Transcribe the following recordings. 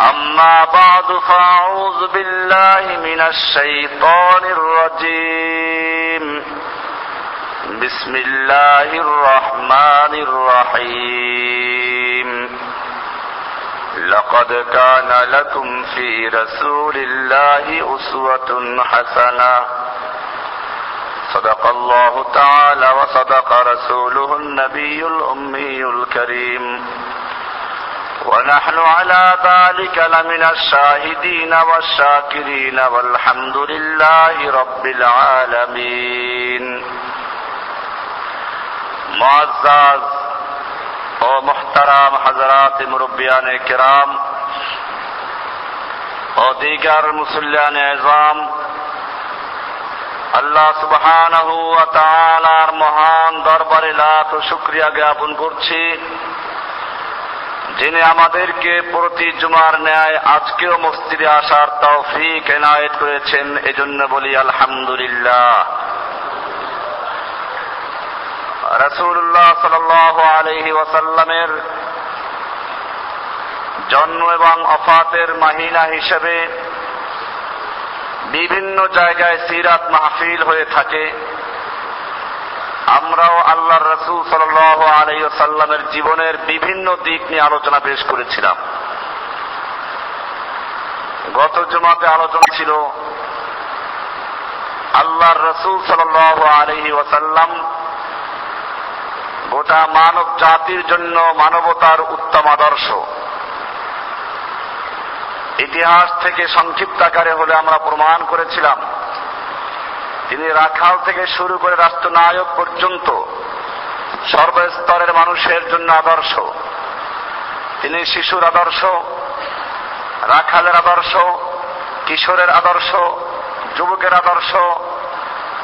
أما بعد فأعوذ بالله من الشيطان الرجيم. بسم الله الرحمن الرحيم. لقد كان لكم في رسول الله أسوة حسنة. صدق الله تعالى وصدق رسوله النبي الأمي الكريم. ونحن على ذلك لمن الشاهدين والشاكرين والحمد لله رب العالمين معزز ও মোহতারাম হাজরাত মুরব্বিয়ান কেরাম ও দিগার মুসল্লান এজাম আল্লাহ সুবহানাহু ওয়া তাআলার মহান দরবারে লাখ শুকরিয়া জ্ঞাপন করছি যিনি আমাদেরকে প্রতি জুমার ন্যায় আজকেও মসজিদে আসার তৌফিক এনায়েত করেছেন, এজন্য বলি আলহামদুলিল্লাহ। রসুল্লাহ সাল আলহি ওয়াসাল্লামের জন্ম এবং অফাতের মাহিনা হিসেবে বিভিন্ন জায়গায় সিরাত মাহফিল হয়ে থাকে। আমরাও আল্লাহ রসুল সাল আলহি সাল্লামের জীবনের বিভিন্ন দিক নিয়ে আলোচনা পেশ করেছিলাম। গত জমাতে আলোচনা ছিল আল্লাহ রসুল সাল আলহি ওয়াসাল্লাম গোটা মানব জাতির জন্য মানবতার উত্তম আদর্শ। ইতিহাস থেকে সংক্ষিপ্ত আকারে হলে আমরা প্রমাণ করেছিলাম। তিনি রাখাল থেকে শুরু করে রাষ্ট্রনায়ক পর্যন্ত সর্বস্তরের মানুষের জন্য আদর্শ। তিনি শিশুর আদর্শ, রাখালের আদর্শ, কিশোরের আদর্শ, যুবকের আদর্শ,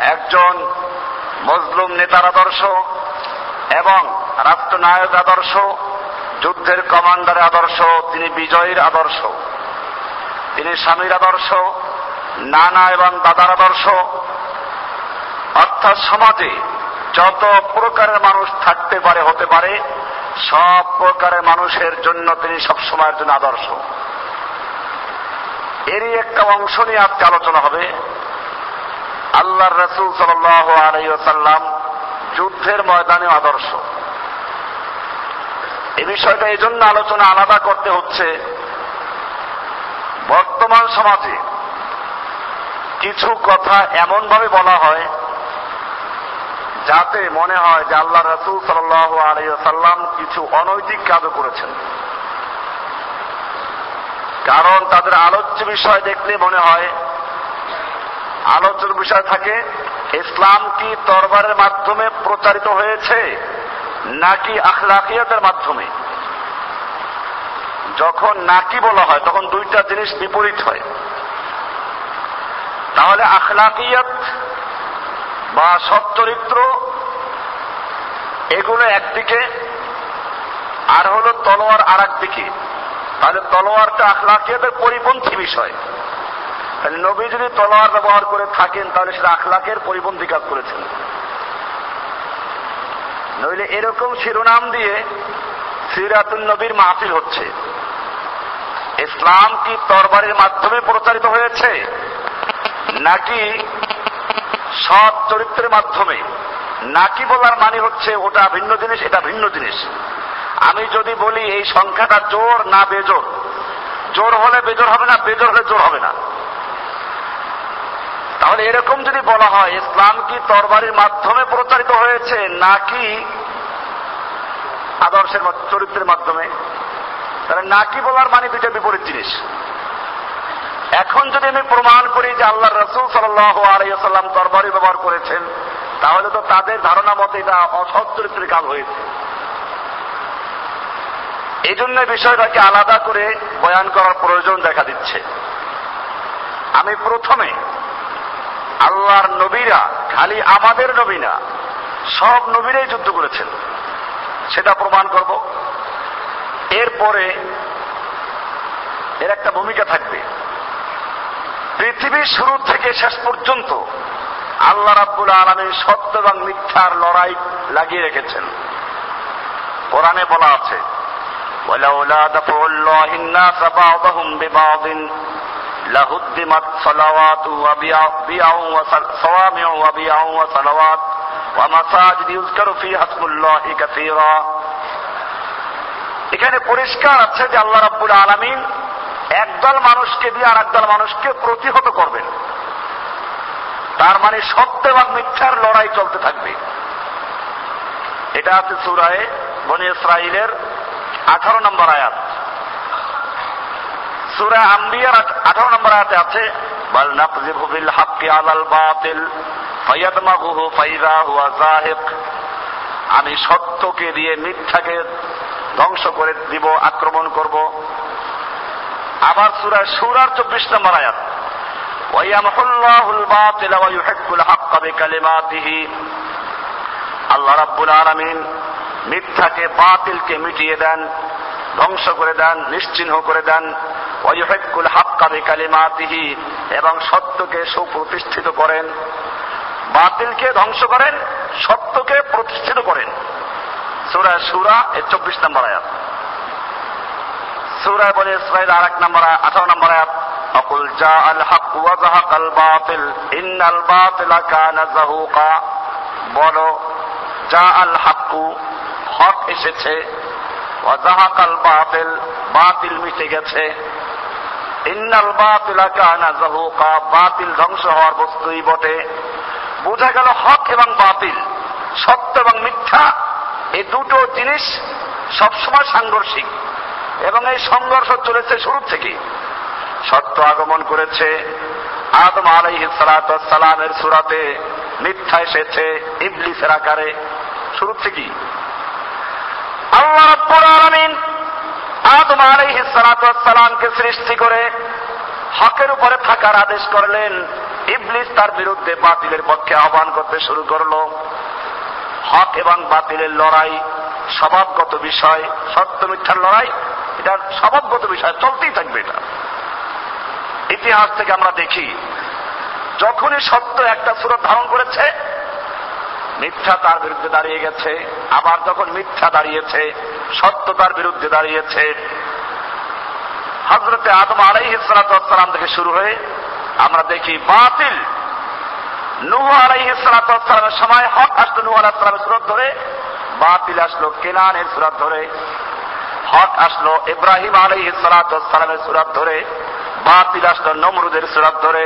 একজন মজলুম নেতার আদর্শ এবং রাষ্ট্রনায়ক আদর্শ, যুদ্ধের কমান্ডারের আদর্শ, তিনি বিজয়ীর আদর্শ। তিনি স্বামীর আদর্শ, নানা এবং দাদার আদর্শ অর্থাৎ সমাজে যত প্রকারের মানুষ থাকতে পারে, হতে পারে, সব প্রকারের মানুষের জন্য তিনি সব সময়ের জন্য আদর্শ। এরই একটা অংশ নিয়ে আজকে আলোচনা হবে। আল্লাহর রসুল সাল আলাইসাল্লাম যুদ্ধের ময়দানে আদর্শ। এ বিষয়টা এই জন্য আলোচনা আলাদা করতে হচ্ছে। বর্তমান সমাজে কিছু কথা এমন ভাবে বলা হয় যাতে মনে হয় যে আল্লাহ রসুল সাল্লাম কিছু অনৈতিক কাজও করেছেন। কারণ তাদের আলোচ্য বিষয় দেখলে মনে হয় আলোচনার বিষয় থাকে, ইসলাম কি তরবারের মাধ্যমে প্রচারিত হয়েছে, নাকি আখলাকিয়াতের মাধ্যমে? যখন নাকি বলা হয়, তখন দুইটা জিনিস বিপরীত হয়। তাহলে আখলাকিয়াত বা সচ্চরিত্র এগুলো একদিকে, আর হলো তলোয়ার আর দিকে তাহলে তলোয়ারটা আখলাকিয়াতের পরিপন্থী বিষয়। তাহলে নবী যদি তলোয়ার ব্যবহার করে থাকেন, তাহলে সেটা আখলাকের পরিপন্থী কাজ করেছেন। নইলে এরকম শিরোনাম দিয়ে সিরাতুল নবীর মাহফিল হচ্ছে। ইসলাম কি তরবারের মাধ্যমে প্রচারিত হয়েছে? নাকি সৎ চরিত্রের মাধ্যমে। নাকি বলার মানে হচ্ছে, ওটা ভিন্ন জিনিস, এটা ভিন্ন জিনিস। আমি যদি বলি, এই সংখ্যাটা জোর না বেজোর? জোর হলে বেজোর হবে না, বেজোর হলে জোর হবে না। তাহলে এরকম যদি বলা হয়, ইসলাম কি তরবারির মাধ্যমে প্রচারিত হয়েছে নাকি আদর্শের চরিত্রের মাধ্যমে? তাহলে নাকি বলার মানে দুইটা বিপরীত জিনিস। এখন যদি আমি প্রমাণ করি যে আল্লাহ রসুল সাল্লাহ আলাইসাল্লাম তরবারি ব্যবহার করেছেন, তাহলে তো তাদের ধারণা মতে এটা অসৎ চরিত্রের কাজ হয়েছে। এই জন্য বিষয়টাকে আলাদা করে বয়ান করার প্রয়োজন দেখা দিচ্ছে। আমি প্রথমে আল্লাহর নবীরা, খালি আমাদের নবী না, সব নবীরাই যুদ্ধ করেছেন। সেটা প্রমাণ করব। এরপরে এর একটা ভূমিকা থাকবে। পৃথিবীর শুরু থেকে শেষ পর্যন্ত আল্লাহ রাব্বুল আলমী সত্য এবং মিথ্যার লড়াই লাগিয়ে রেখেছেন কোরআনে বলা আছে ولولا دفع الله الناس بعضهم ببعض لهدمت صلوات وبيع بيع وصل- صوامع وبيع وصلوات ومساجد يذكر فيها اسم الله كثيرا এখানে পরিষ্কার আছে যে আল্লাহ রাব্বুল আলামিন একদল মানুষকে দিয়ে আর একদল মানুষকে প্রতিহত করবেন তার মানে সত্য এবং মিথ্যার লড়াই চলতে থাকবে। এটা আছে সুরায় বনি ইসরাইলের আঠারো নম্বর আয়াত। সুরা আম্বিয়ার আঠারো নম্বর আয়াতে আছে হাক্কি আলাল বাতিল হুয়া আমি সত্যকে দিয়ে মিথ্যাকে ধ্বংস করে দিব, আক্রমণ করব। আবার সুরা, সুরার চব্বিশ নম্বর আয়াত। আল্লাহ রাব্বুল আলামিন মিথ্যাকে, বাতিলকে মিটিয়ে দেন, ধ্বংস করে দেন, নিশ্চিহ্ন করে দেন। ওয়াইহিকুল হাক্কা বিকালিমাতিহি এবং সত্যকে সুপ্রতিষ্ঠিত করেন। বাতিলকে ধ্বংস করেন, সত্যকে প্রতিষ্ঠিত করেন। সূরা সূরা, এর চব্বিশ নম্বর আয়াত। সূরা বলে ইসরাইল আর এক নম্বর আয়াত, আঠারো নম্বর আয়াত অকুল জা আল হক ওয়া জাহাকাল বাতিল ইন্নাল বাতিলা কানা জাহুকা বলো যা আল হাক্কু হক এসেছে ওয়া ওয়াজাহাকাল বাতিল বাতিল মিটে গেছে। ইন্নাল বাতিলা কানা জাহুকা বাতিল ধ্বংস হওয়ার বস্তুই বটে। বোঝা গেল হক এবং বাতিল সত্য এবং মিথ্যা এই দুটো জিনিস সবসময় সাংঘর্ষিক। এবং এই সংঘর্ষ চলেছে শুরু থেকে সত্য আগমন করেছে আদম আলাইহিস সালামের সুরাতে, মিথ্যা এসেছে ইবলিসের আকারে, শুরু থেকেই। আল্লাহ আদম আলাইহিস সালামকে সৃষ্টি করে হকের উপরে থাকার আদেশ করলেন। ইবলিস তার বিরুদ্ধে বাতিলের পক্ষে আহ্বান করতে শুরু করল। হক এবং বাতিলের লড়াই স্বভাবগত বিষয়, সত্য মিথ্যার লড়াই এটা স্বভাবগত বিষয়, চলতেই থাকবে এটা। ইতিহাস থেকে আমরা দেখি, যখনই সত্য একটা সুরত ধারণ করেছে, মিথ্যা তার বিরুদ্ধে দাঁড়িয়ে গেছে, আবার যখন মিথ্যা দাঁড়িয়েছে, সত্য তার বিরুদ্ধে দাঁড়িয়েছে। হজরতে আদম আলাইহিসালাম থেকে শুরু হয়ে আমরা দেখি বাতিল। নুহ আলাইহিসালামের সময় হক আসলো নুহ আলাহিসামের সুরত ধরে, বাতিল আসলো কেনানের সুরত ধরে। হক আসলো ইব্রাহিম আলী আলাইহিসালামের সুরত ধরে, বাতিল আসলো নমরুদের সুরত ধরে।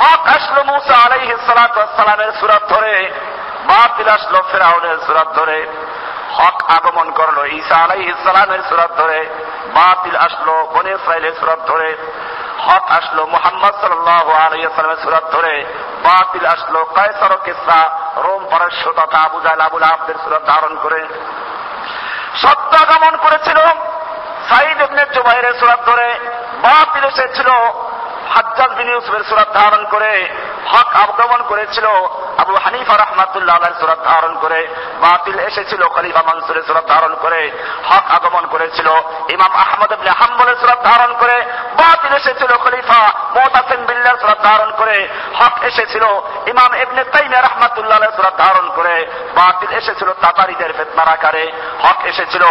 হক আসলো মুসা আলাইহিসালামের সুরত ধরে, বাতিল আসলো ফেরাউনের সুরত ধরে। হক আগমন করল ঈসা আলাইহিসালামের সুরত ধরে, বাতিল আসলো বনে ইসরাইলের সুরত ধরে। হক আসলো মোহাম্মদ সাল্লাহ আলাইসালামের সুরত ধরে, বাতিল আসলো কায়সর কিসা রোম পারস্য তথা আবু জাল আবুল আবদের সুরত ধারণ করে। সত্য আগমন করেছিল। সাইদ ইবনে জুবাইরের সুরাত ধরে বাতিল এসেছিল হাজ্জাজ বিন ইউসুফের সুরাত ধারণ করে হক আগমন করেছিল। আবু হানিফা রহমাতুল্লাহ সুরত ধারণ করে, বাতিল এসেছিল খলিফা মনসুরের সুরত ধারণ করে, হক আগমন করেছিল। ইমাম আহমদ ইবনে হাম্বলের সুরত ধারণ করে, বাতিল এসেছিল খলিফা মোতাসিম বিল্লার সুরত ধারণ করে, হক এসেছিল। ইমাম ইবনে তাইমিয়া রহমাতুল্লাহ সুরত ধারণ করে, বাতিল এসেছিল তাতারিদের ফিতনার আকারে। হক এসেছিল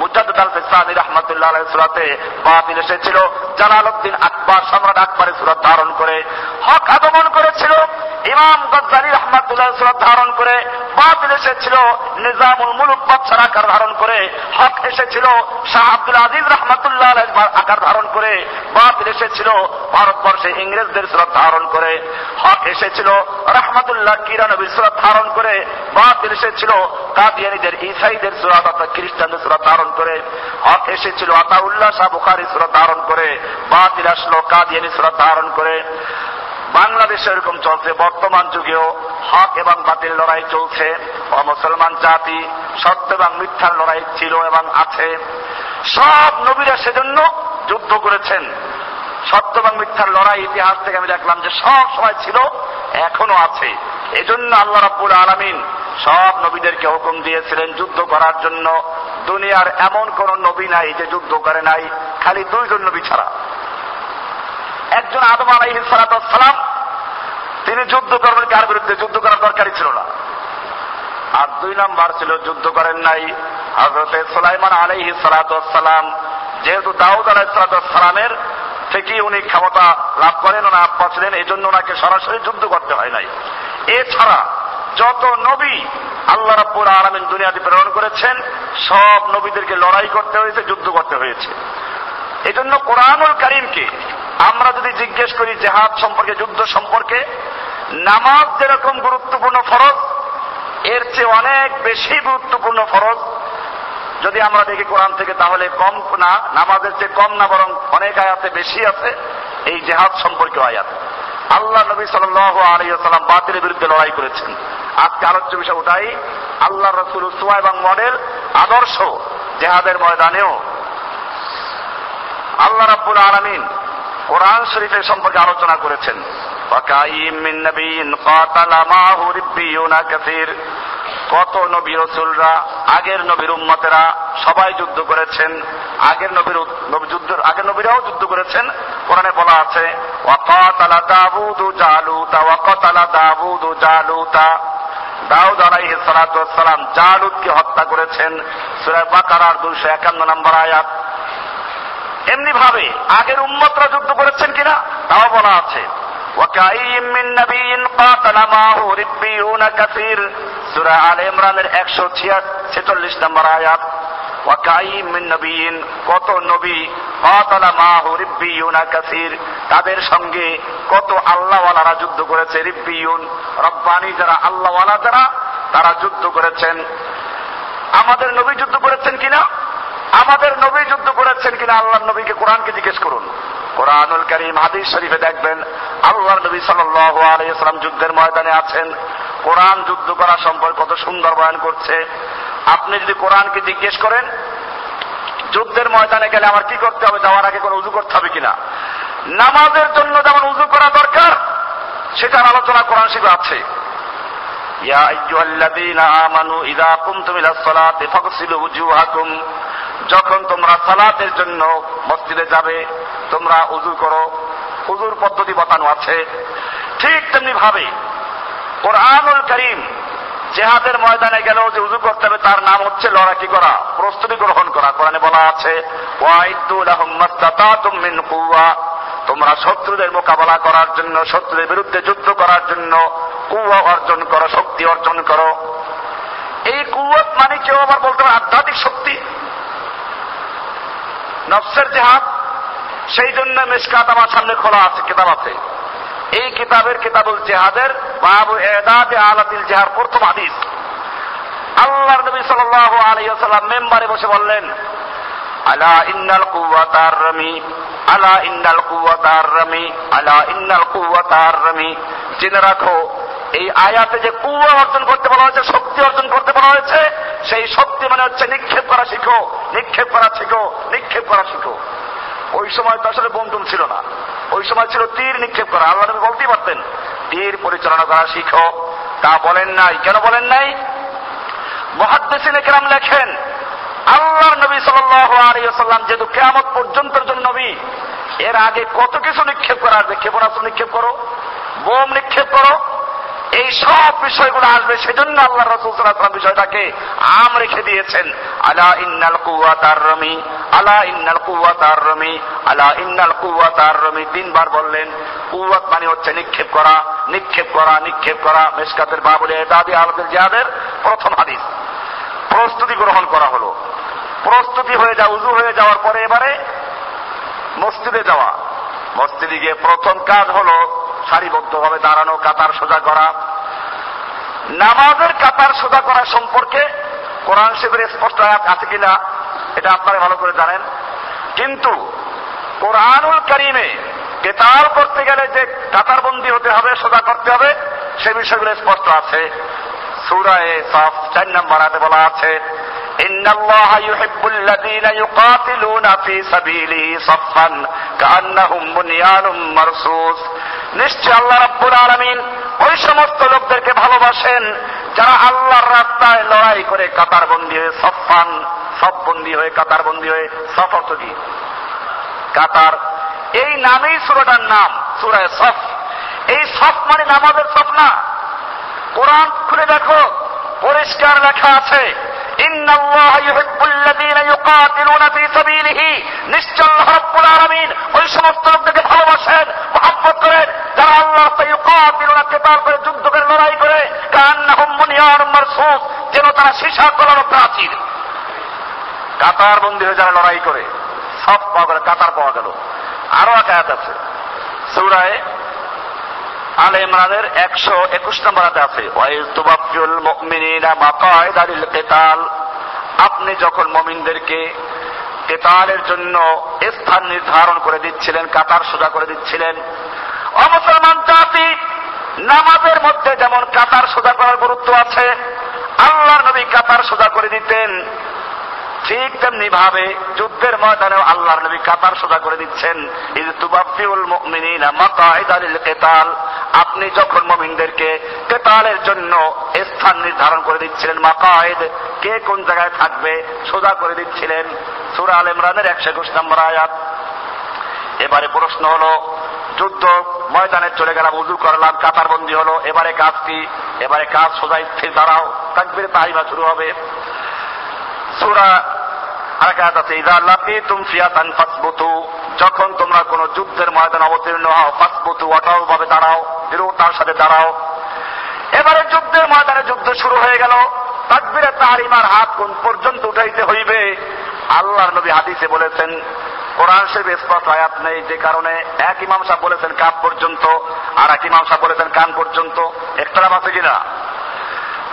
মুজাদ্দিদ আল ফিসানি রহমাতুল্লাহ সুরাতে, বাতিল এসেছিল জালালউদ্দিন আকবর, সম্রাট আকবরের সুরত ধারণ করে, হক আগমন করেছিল, ইমাম গজ্জালি রহমাতুল্লাহ সুরত ধারণ করে, বাতিল এসেছিল, নিজামুল মুলুক বাদশার আকার ধারণ করে, হক এসেছিল, শাহ আব্দুল আজিজ রহমাতুল্লাহ আকার ধারণ করে, বাতিল এসেছিল, ভারতবর্ষে ইংরেজদের সুরত ধারণ করে, হক এসেছিল, রহমাতুল্লাহ কিরানবীর সুরত ধারণ করে, বাতিল এসেছিল, কাদিয়ানিদের ইসাইদের সুরত অর্থাৎ খ্রিস্টানদের সুরত ধারণ করে, হক এসেছিল আতাউল্লাহ শাহ বুখারি সুরত ধারণ করে বাতিল আসলো কাদিয়ানি সুরত ধারণ করে। বাংলাদেশে এরকম চলছে, বর্তমান যুগেও হক এবং বাতিল লড়াই চলছে। মুসলমান জাতি সত্য এবং মিথ্যার লড়াই ছিল এবং আছে। সব নবীরা সেজন্য যুদ্ধ করেছেন। সত্য এবং মিথ্যার লড়াই ইতিহাস থেকে আমি দেখলাম যে সব সময় ছিল, এখনও আছে। এজন্য আল্লাহ রাব্বুল আলামিন সব নবীদেরকে হুকুম দিয়েছিলেন যুদ্ধ করার জন্য। দুনিয়ার এমন কোন নবী নাই যে যুদ্ধ করে নাই, খালি দুইজন নবী ছাড়া। একজন আদম আলাইহি সালাম, তিনি যুদ্ধ করবেন কার বিরুদ্ধে? যুদ্ধ করার দরকারই ছিল না। আর দুই নাম্বার ছিল, যুদ্ধ করেন নাই হজরতে সুলাইমান আলাইহি সালাম। যেহেতু দাউদ আলাহ সালামের থেকে উনি ক্ষমতা লাভ করেন ওনা আব্বা ছিলেন এই জন্য ওনাকে সরাসরি যুদ্ধ করতে হয় নাই। এছাড়া যত নবী আল্লাহ রাব্বুল আলমিন দুনিয়াতে প্রেরণ করেছেন, সব নবীদেরকে লড়াই করতে হয়েছে, যুদ্ধ করতে হয়েছে। এজন্য কোরআনুল করিমকে আমরা যদি জিজ্ঞেস করি জেহাদ সম্পর্কে, যুদ্ধ সম্পর্কে, নামাজ যেরকম গুরুত্বপূর্ণ ফরজ, এর চেয়ে অনেক বেশি গুরুত্বপূর্ণ ফরজ, যদি আমরা দেখি কোরআন থেকে, তাহলে কম না, নামাজের চেয়ে কম না, বরং অনেক আয়াতে বেশি আছে এই জেহাদ সম্পর্কে আয়াত। আল্লাহ নবী সাল্লাম বাতিলের বিরুদ্ধে লড়াই করেছেন। আজকে আলোচ্য বিষয় ওটাই আল্লাহ রসুল উসুয়া এবং মডেল আদর্শ জেহাদের ময়দানেও। আল্লাহ রাব্বুল আলামিন কোরআন শরীফের সম্পর্কে আলোচনা করেছেন। কত নবী রসুলরা, আগের নবীর উম্মতেরা সবাই যুদ্ধ করেছেন, আগের নবীর যুদ্ধ আগের নবীরাও যুদ্ধ করেছেন, কোরআনে বলা আছে ওয়াকাতালা দাউদু জালুতা ওয়াকাতালা দাউদু জালুতা। দাউদ আলাইহ সালাতু জালুদকে হত্যা করেছেন। সূরা বাকারার 251 নম্বর আয়াত। এমনি ভাবে আগের উম্মতরা যুদ্ধ করেছেন কিনা, তাও বলা আছে। নম্বর আয়াত। কত নবী তাদের সঙ্গে কত আল্লাহওয়ালারা যুদ্ধ করেছে রিব্বিউন রব্বানি যারা আল্লাহওয়ালা যারা, তারা যুদ্ধ করেছেন। আমাদের নবী যুদ্ধ করেছেন কিনা? আমাদের নবী যুদ্ধ করেছেন কিনা? আল্লাহ নবীকে কোরআনকে জিজ্ঞেস করুন। কোরআনুল করিম হাদিস শরীফে দেখবেন আল্লাহ নবী সাল্লাম যুদ্ধের ময়দানে আছেন। কোরআন যুদ্ধ করা সম্পর্কে কত সুন্দর বয়ান করছে। আপনি যদি কোরআনকে জিজ্ঞেস করেন, যুদ্ধের ময়দানে গেলে আমার কি করতে হবে, যাওয়ার আগে কোনো উজু করতে হবে কিনা? নামাজের জন্য যেমন উজু করা দরকার, সেটার আলোচনা কোরআন শিবে আছে। ইয়া আইয়ুহাল্লাযীনা আমানু ইযা কুমতুম ইলাস সালাতি ফাগসিলু উজুহাকুম। যখন তোমরা সালাতের জন্য মসজিদে যাবে, তোমরা উজু করো। উজুর পদ্ধতি বতানো আছে। ঠিক তেমনি ভাবে কোরআনুল করিম জেহাদের ময়দানে গেলেও যে উজু করতে হবে, তার নাম হচ্ছে লড়াকি করা, প্রস্তুতি গ্রহণ করা। কোরআনে বলা আছে তোমরা শত্রুদের মোকাবেলা করার জন্য, শত্রুদের বিরুদ্ধে যুদ্ধ করার জন্য কুয়া অর্জন করো, শক্তি অর্জন করো। এই কুয়াত মানে কেউ আবার বলতে হবে আধ্যাত্মিক শক্তি। নফসের জেহাদ, সেই জন্য মেসকাত আমার সামনে খোলা আছে, কিতাব আছে। এই কিতাবের কিতাবুল জেহাদের বাবু এদাদ আলাতিল জেহার প্রথম হাদিস। আল্লাহ নবী সাল্লাহ আলাইসাল্লাম মেম্বারে বসে বললেন, আলা ইন্নাল কুওয়াতার রমি আলা ইন্নাল কুওয়াতার রমি আলা ইন্নাল কুওয়াতার রমি জেনে রাখো, এই আয়াতে যে কুয়া অর্জন করতে বলা হয়েছে, শক্তি অর্জন করতে বলা হয়েছে, সেই শক্তি মানে হচ্ছে নিক্ষেপ করা শিখো, নিক্ষেপ করা শিখো, নিক্ষেপ করা শিখো। ওই সময় তো আসলে বোম ছিল না। ওই সময় ছিল তীর নিক্ষেপ করা। আল্লাহ নবী বলতেই পারতেন, তীর পরিচালনা করা শিখো তা বলেন নাই, কেন বলেন নাই? মহাদ্দেশিন কেরাম লেখেন, আল্লাহ নবী সাল্লাম যেহেতু পর্যন্তর পর্যন্ত নবী, এর আগে কত কিছু নিক্ষেপ করা? ক্ষেপণাস্ত্র নিক্ষেপ করো, বোম নিক্ষেপ করো এই সব বিষয়গুলো আসবে, সেজন্য আল্লাহ রসুল সাল্লাল্লাহু বিষয়টাকে আম রেখে দিয়েছেন। আলা ইন্নাল কুয়া তার রমি, আলা ইন্নাল কুয়া তার রমি, আলা ইন্নাল কুয়া তার রমি। তিনবার বললেন, কুওয়াত মানে হচ্ছে নিক্ষেপ করা নিক্ষেপ করা নিক্ষেপ করা। মেশকাতের বাবুলে দাদি আলদের জিহাদের প্রথম হাদিস। প্রস্তুতি গ্রহণ করা হলো। প্রস্তুতি হয়ে যা উজু হয়ে যাওয়ার পরে এবারে মসজিদে যাওয়া। মসজিদে গিয়ে প্রথম কাজ হলো সারিবদ্ধভাবে দাঁড়ানো, কাতার সোজা করা। নামাজের কাতার সোজা করা সম্পর্কে কোরআন শিবের স্পষ্ট আয়াত আছে কিনা, এটা আপনারা ভালো করে জানেন। কিন্তু কোরআনুল করিমে কেতাল করতে গেলে যে কাতারবন্দি হতে হবে, সোজা করতে হবে, সে বিষয়গুলো স্পষ্ট আছে। সুরায় সফ চার নম্বর আয়াতে বলা আছে إن الله يحب الذين يقاتلون في سبيله صفا كأنهم بنيان مرصوص নিশ্চয় আল্লাহ রাব্বুল আলামিন ওই সমস্ত লোকদেরকে ভালোবাসেন যারা আল্লাহর রাস্তায় লড়াই করে কাতারবন্দি হয়ে সফান সফবন্দি হয়ে কাতারবন্দি হয়ে সফ অর্থ কি কাতার এই নামেই সুরাটার নাম সুরায় সফ এই সফ মানে নামাজের সফ না কোরআন খুলে দেখো পরিষ্কার লেখা আছে নিশ্চয় রাব্বুল আলামিন ওই সমস্ত লোকদেরকে ভালোবাসেন, মহব্বত করেন, যারা আল্লাহ ইউকাতিলুনা কেতাল করে যুদ্ধ করে লড়াই করে কান্নাহুম মুনিয়ার মারসুস, যেন তারা সীসা কলানো প্রাচীর কাতার বন্দী হয়ে যারা লড়াই করে, সব পাওয়া গেল, কাতার পাওয়া গেল। আরও এক আয়াত আছে। সূরায়ে আলে ইমরানের একশো একুশ নম্বর হাতে আছে ওয়াইতুবাফিউল মুমিনিনা মাকায়দা লিল কিতাল। আপনি যখন মমিনদেরকে কেতালের জন্য স্থান নির্ধারণ করে দিচ্ছিলেন, কাতার সোজা করে দিচ্ছিলেন, অমুসলমান জাতি নামাজের মধ্যে যেমন কাতার সোজা করার গুরুত্ব আছে আল্লাহ নবী কাতার সোজা করে দিতেন ঠিক তেমনি ভাবে যুদ্ধের ময়দানেও আল্লাহর নবী কাতার সোজা করে দিচ্ছেন আপনি যখন মমিনদেরকে কেতালের জন্য স্থান নির্ধারণ করে দিচ্ছিলেন মাকায়েদ কে কোন জায়গায় থাকবে, সোজা করে দিচ্ছিলেন। সুরা আল ইমরানের একশো একুশ নম্বর আয়াত। এবারে প্রশ্ন হলো, যুদ্ধ ময়দানে চলে গেলাম উজু করলাম, কাতার বন্দি হলো, এবারে কাজ কি? এবারে কাজ সোজা স্থির দাঁড়াও তাকবিরে তাহিমা শুরু হবে। সুরা আরাকাত আছে ইদা লাকিতুম ফিয়াতান ফাসবুতু। যখন তোমরা কোন যুদ্ধের ময়দান অবতীর্ণ হও, ফাসবুতু অটল ভাবে দাঁড়াও দৃঢ়তার সাথে দাঁড়াও। এবারে যুদ্ধের ময়দানে যুদ্ধ শুরু হয়ে গেল। তাকবিরে তাহারিমার হাত কোন পর্যন্ত উঠাইতে হইবে? আল্লাহর নবী হাদিসে বলেছেন, কোরআন শরীফ স্পষ্ট আয়াত নেই যে কারণে এক ইমাম সাহেব বলেছেন কাপ পর্যন্ত, আর এক ইমাম সাহেব বলেছেন কান পর্যন্ত। একটা আছে কিনা?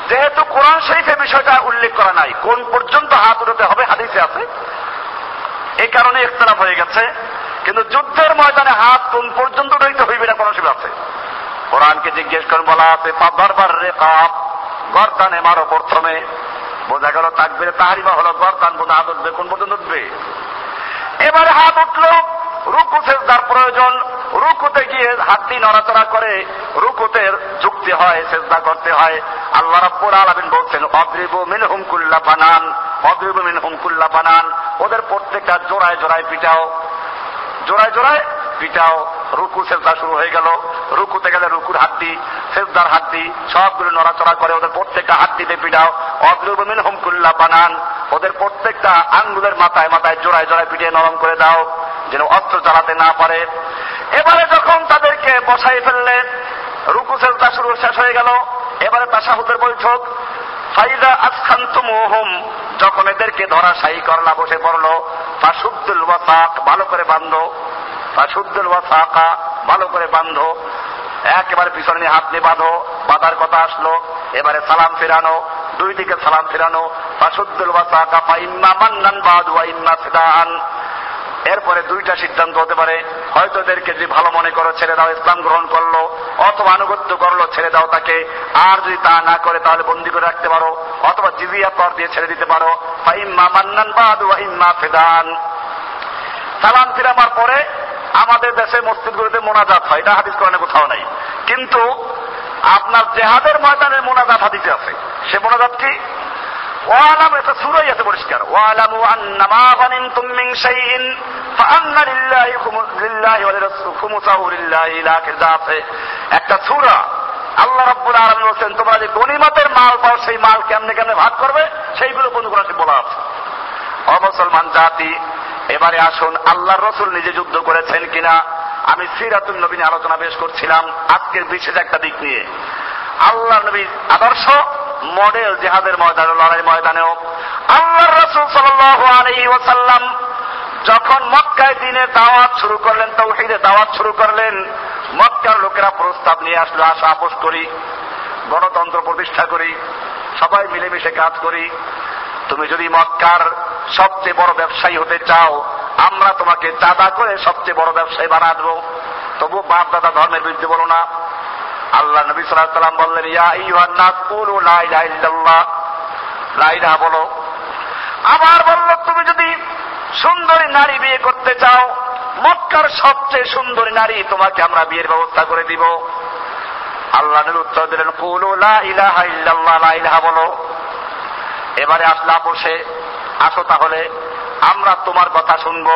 যেহেতু কোরআন শরীফে বিষয়টা উল্লেখ করা নাই, কোন পর্যন্ত হাত উঠাতে হবে হাদিসে আছে। এই কারণে ইখতলাফ হয়ে গেছে। কিন্তু যুদ্ধের ময়দানে হাত কোন পর্যন্ত উঠাইতে হইবে না কোন শরীফ আছে। কোরআনকে জিজ্ঞেস করে বলা আছে বারবার রে কাপ গর্দানে মারো প্রথমে। বোঝা গেল, তাকবিরে তাহারিমা হলো গর্দান, বোঝা হাত উঠবে, কোন পর্যন্ত উঠবে? এবারে হাত উঠল, রুকু সেজদার প্রয়োজন। রুকুতে গিয়ে হাতটি নড়াচড়া করে, রুকুতে যুক্তি হয়, সেজদা করতে হয়। আল্লাহ রাব্বুল আলামিন বলছেন, অদ্রিবু মিনহুম কুল্লা বানান, অদ্রিবু মিনহুম কুল্লা বানান, ওদের প্রত্যেকটা জোড়ায় জোড়ায় পিটাও, জোড়ায় জোড়ায় পিটাও, রুকু সেজদা শুরু হয়ে গেল, রুকুতে গেলে রুকুর হাড্ডি, সেজদার হাড্ডি, সবগুলো নড়াচড়া করে ওদের প্রত্যেকটা হাড্ডিতে পিটাও, অদ্রিবু মিনহুম কুল্লা বানান, ওদের প্রত্যেকটা আঙ্গুলের মাথায় মাথায় জোড়ায় জোড়ায় পিটিয়ে নরম করে দাও, যেন অস্ত্র চালাতে না পারে। এবারে যখন তাদেরকে বসাই ফেললেন, রুকু সেজদা শুরু শেষ হয়ে গেল এবারে তাসাহুদের বৈঠক। ফাইদা আসখান্ত মোহম যখন এদেরকে ধরা সাই করলা বসে পড়ল ফাসুদ্দুল ওয়াসাক ভালো করে বান্ধো ফাসুদ্দুল ওয়াসাকা ভালো করে বান্ধো একেবারে পিছনে হাত নিয়ে বাঁধো বাঁধার কথা আসলো। এবারে সালাম ফেরানো, দুই দিকে সালাম ফেরানো। ফাসুদ্দুল ওয়াসাকা ফা ইম্মা মান্নান বাদ ওয়া ইম্মা ফিদান এরপরে দুইটা সিদ্ধান্ত হতে পারে। হয়তো এদেরকে যে ভালো মনে করো ছেড়ে দাও, ইসলাম গ্রহণ করল। অথবা আনুগত্য করল, ছেড়ে দাও তাকে। আর যদি তা না করে, তাহলে বন্দি করে রাখতে পারো। অথবা জিবিয়া কর দিয়ে ছেড়ে দিতে পারো। ফাইম্মা মান্নান বাদ ওয়াইম্মা ফেদান। সালাম ফিরামার পরে আমাদের দেশে মসজিদগুলোতে মোনাজাত হয়। এটা হাদিস কোরআনে কোথাও নাই। কিন্তু আপনার জেহাদের ময়দানের মোনাজাত হাদিসে আছে। সে মোনাজাত কি? ওয়ালাম, এটা সুরাই আছে পরিষ্কার। ওয়ালামু আন্নামা গানিমতুম মিন শাইইন, ফাআন্না লিল্লাহি লিল্লাহি ওয়া লিরাসূল খুমুসাহু লিল্লাহি ইলা আছে একটা সূরা, আল্লাহ রব্বুল আলমী বলছেন, তোমরা যে গনিমতের মাল পাও, সেই মাল কেমনে কেমনে ভাগ করবে? সেইগুলো বন্ধু করা বলা আছে। অমুসলমান জাতি, এবারে আসুন আল্লাহ রসুল নিজে যুদ্ধ করেছেন কিনা? আমি সিরাতুল নবীন আলোচনা বেশ করছিলাম। আজকের বিশেষ একটা দিক নিয়ে। আল্লাহ নবীর আদর্শ মডেল জেহাদের ময়দানে, লড়াই ময়দানেও। আল্লাহ রসুল সাল্লাম যখন মক্কায় দিনে দাওয়াত শুরু করলেন, তৌহিদে দাওয়াত শুরু করলেন, মক্কার লোকেরা প্রস্তাব নিয়ে আসলো আসা আপোষ করি, গণতন্ত্র প্রতিষ্ঠা করি, সবাই মিলেমিশে কাজ করি। তুমি যদি মক্কার সবচেয়ে বড় ব্যবসায়ী হতে চাও, আমরা তোমাকে চাঁদা করে সবচেয়ে বড় ব্যবসায়ী বানা দেবো। তবু বাপ দাদা ধর্মের বিরুদ্ধে বলো না। আল্লাহ নবী সাল্লাম বললেন, ইয়া লা লা বলো। আবার বলল, তুমি যদি সুন্দরী নারী বিয়ে করতে চাও, মক্কার সবচেয়ে সুন্দরী নারী তোমাকে আমরা বিয়ের ব্যবস্থা করে দিব। আল্লাহ নবী উত্তর দিলেন, কুলু লা ইল্লাল্লাহ, লা বলো। এবারে আসলা বসে আসো তাহলে, আমরা তোমার কথা শুনব।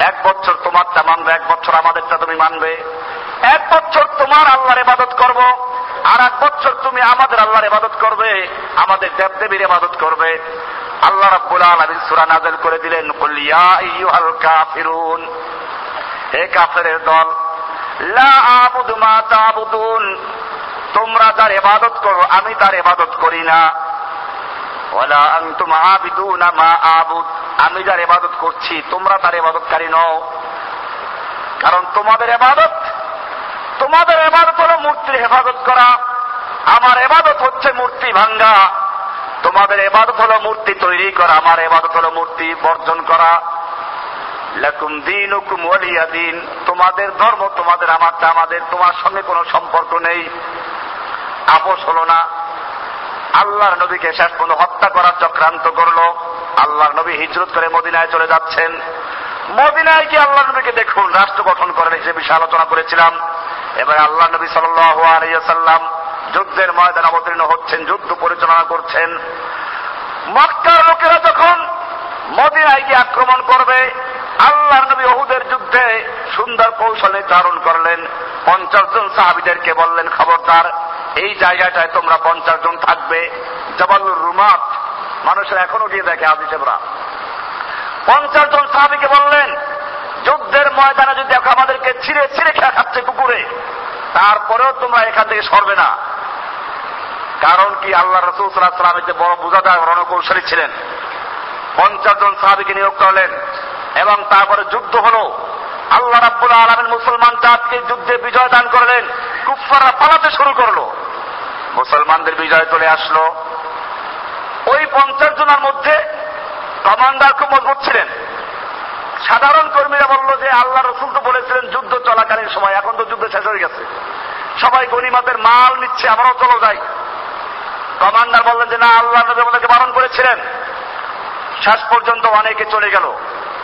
এক বছর তোমারটা মানবে এক বছর আমাদেরটা তুমি মানবে। এক বছর তোমার আল্লাহর ইবাদত করব, আর এক বছর তুমি আমাদের আল্লাহর ইবাদত করবে, আমাদের দেব দেবীর ইবাদত করবে। আল্লাহ রাব্বুল আলামিন সূরা নাযিল করে দিলেন, কুল ইয়া আইয়ুহাল কাফিরুন হে কাফেরের দল, লা আবুদু মা তাবুদুন তোমরা যার ইবাদত করো, আমি তার ইবাদত করি না ওয়ালা আনতুম আবিদুনা মা আবুদ আমি যার ইবাদত করছি, তোমরা তার ইবাদতকারী নও কারণ তোমাদের ইবাদত তোমাদের এবাদত হলো মূর্তির হেফাজত করা। আমার এবাদত হচ্ছে মূর্তি ভাঙ্গা। তোমাদের এবাদত হলো মূর্তি তৈরি করা। আমার এবাদত হলো মূর্তি বর্জন করা। লাকুম দিন হুকুম ওয়ালিয়া দিন। তোমাদের ধর্ম তোমাদের আমারটা আমাদের। তোমার সঙ্গে কোনো সম্পর্ক নেই। আপোষ হলো না। আল্লাহর নবীকে শেষ পর্যন্ত হত্যা করার চক্রান্ত করল। আল্লাহর নবী হিজরত করে মদিনায় চলে যাচ্ছেন। মদিনায় কি আল্লাহ নবীকে দেখুন। রাষ্ট্র গঠন করেন হিসেবে আলোচনা করেছিলাম। এবার আল্লাহ নবী সাল্লাম যুদ্ধের ময়দান অবতীর্ণ হচ্ছেন, যুদ্ধ পরিচালনা করছেন। মক্কার লোকেরা যখন মদিনায় গিয়ে আক্রমণ করবে আল্লাহ নবী ওহুদের যুদ্ধে সুন্দর কৌশল নির্ধারণ করলেন। পঞ্চাশ জন সাহাবিদেরকে বললেন, খবরদার, এই জায়গাটায় তোমরা পঞ্চাশ জন থাকবে। জবালুর রুমাত, মানুষের এখনও গিয়ে দেখে আদিসেবরা পঞ্চাশ জন সাহাবিকে বললেন যুদ্ধের ময়দানে যদি দেখো আমাদেরকে ছিঁড়ে ছিঁড়ে খেয়া খাচ্ছে কুকুরে, তারপরেও তোমরা এখান থেকে সরবে না। কারণ কি আল্লাহ রসুল সাল্লাহ সাল্লামের যে বড় বুঝাদার রণকৌশলী ছিলেন। পঞ্চাশ জন সাহাবিকে নিয়োগ করলেন এবং তারপরে যুদ্ধ হলো। আল্লাহ রাব্বুল আলমিন মুসলমান জাতকে যুদ্ধে বিজয় দান করলেন কুফাররা পালাতে শুরু করল। মুসলমানদের বিজয় চলে আসলো। ওই পঞ্চাশ জনের মধ্যে কমান্ডার খুব মজবুত ছিলেন। সাধারণ কর্মীরা বলল যে আল্লাহ রসুল তো বলেছিলেন, যুদ্ধ চলাকালীন সময়, এখন তো যুদ্ধ শেষ হয়ে গেছে। সবাই গনিমাতের মাল নিচ্ছে আমরাও চলো যাই। কমান্ডার বললেন যে, না, আল্লাহ আমাদেরকে বারণ করেছিলেন। শেষ পর্যন্ত অনেকে চলে গেল।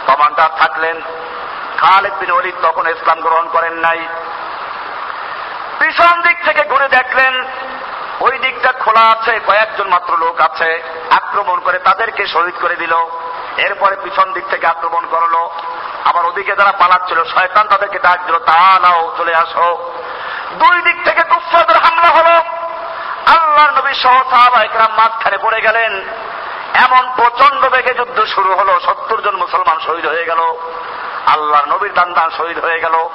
কমান্ডার থাকলেন। খালেদ বিন ওলিদ তখন ইসলাম গ্রহণ করেন নাই। পিছন দিক থেকে ঘুরে দেখলেন, ওই দিকটা খোলা আছে, কয়েকজন মাত্র লোক আছে। আক্রমণ করে তাদেরকে শহীদ করে দিল। এরপরে পিছন দিক থেকে আক্রমণ করল। আবার ওদিকে যারা পালাচ্ছিল, শয়তান তাদেরকে ডাক দিল তা নাও, চলে আসো। দুই দিক থেকে কুফাদের হামলা হলো। আল্লাহ নবী সহ সাহাবা মাঝখানে পড়ে গেলেন। এমন প্রচণ্ড বেগে যুদ্ধ শুরু হলো, সত্তর জন মুসলমান শহীদ হয়ে গেল। আল্লাহর নবীর দান শহীদ হয়ে গেল।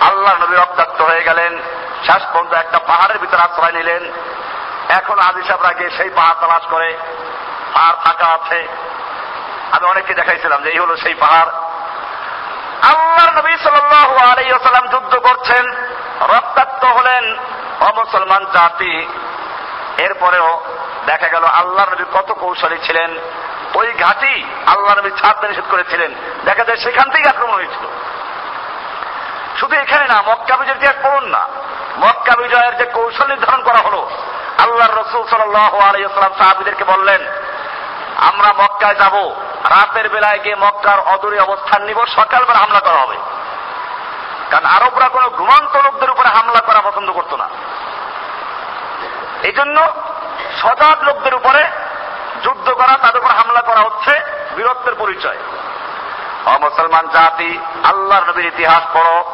আল্লাহ নবী রক্তাক্ত হয়ে গেলেন। শেষ পর্যন্ত একটা পাহাড়ের ভিতরে আশ্রয় নিলেন। এখন আদি সাহেবরা গিয়ে সেই পাহাড় তালাশ করে। পাহাড় ফাঁকা আছে। আমি অনেককে দেখাইছিলাম যে এই হলো সেই পাহাড়। আল্লাহ নবী সাল্লাহ আলাইসাল্লাম যুদ্ধ করছেন, রক্তাক্ত হলেন অমুসলমান জাতি। এরপরেও দেখা গেল আল্লাহ নবী কত কৌশলী ছিলেন। ওই ঘাটি আল্লাহ নবী ছাড়তে নিষেধ করেছিলেন। দেখা যায় সেখান থেকে আক্রমণ হয়েছিল। শুধু এখানে না, মক্কা বিজয়ের ইতিহাস পড়ুন না। মক্কা বিজয়ের যে কৌশল নির্ধারণ করা হলো আল্লাহ রসুল সাল্লাম সাহাবিদেরকে বললেন, আমরা মক্কায় যাব। রাতের বেলায় গিয়ে মক্কার অদূরে অবস্থান নিব, সকালবেলা হামলা করা হবে। কারণ আরবরা কোনো ঘুমন্ত লোকদের উপরে হামলা করা পছন্দ করত না। এই জন্য সজাগ লোকদের উপরে যুদ্ধ করা, তাদের উপর হামলা করা হচ্ছে বীরত্বের পরিচয়। অমুসলমান জাতি, আল্লাহর নবীর ইতিহাস পড়ো।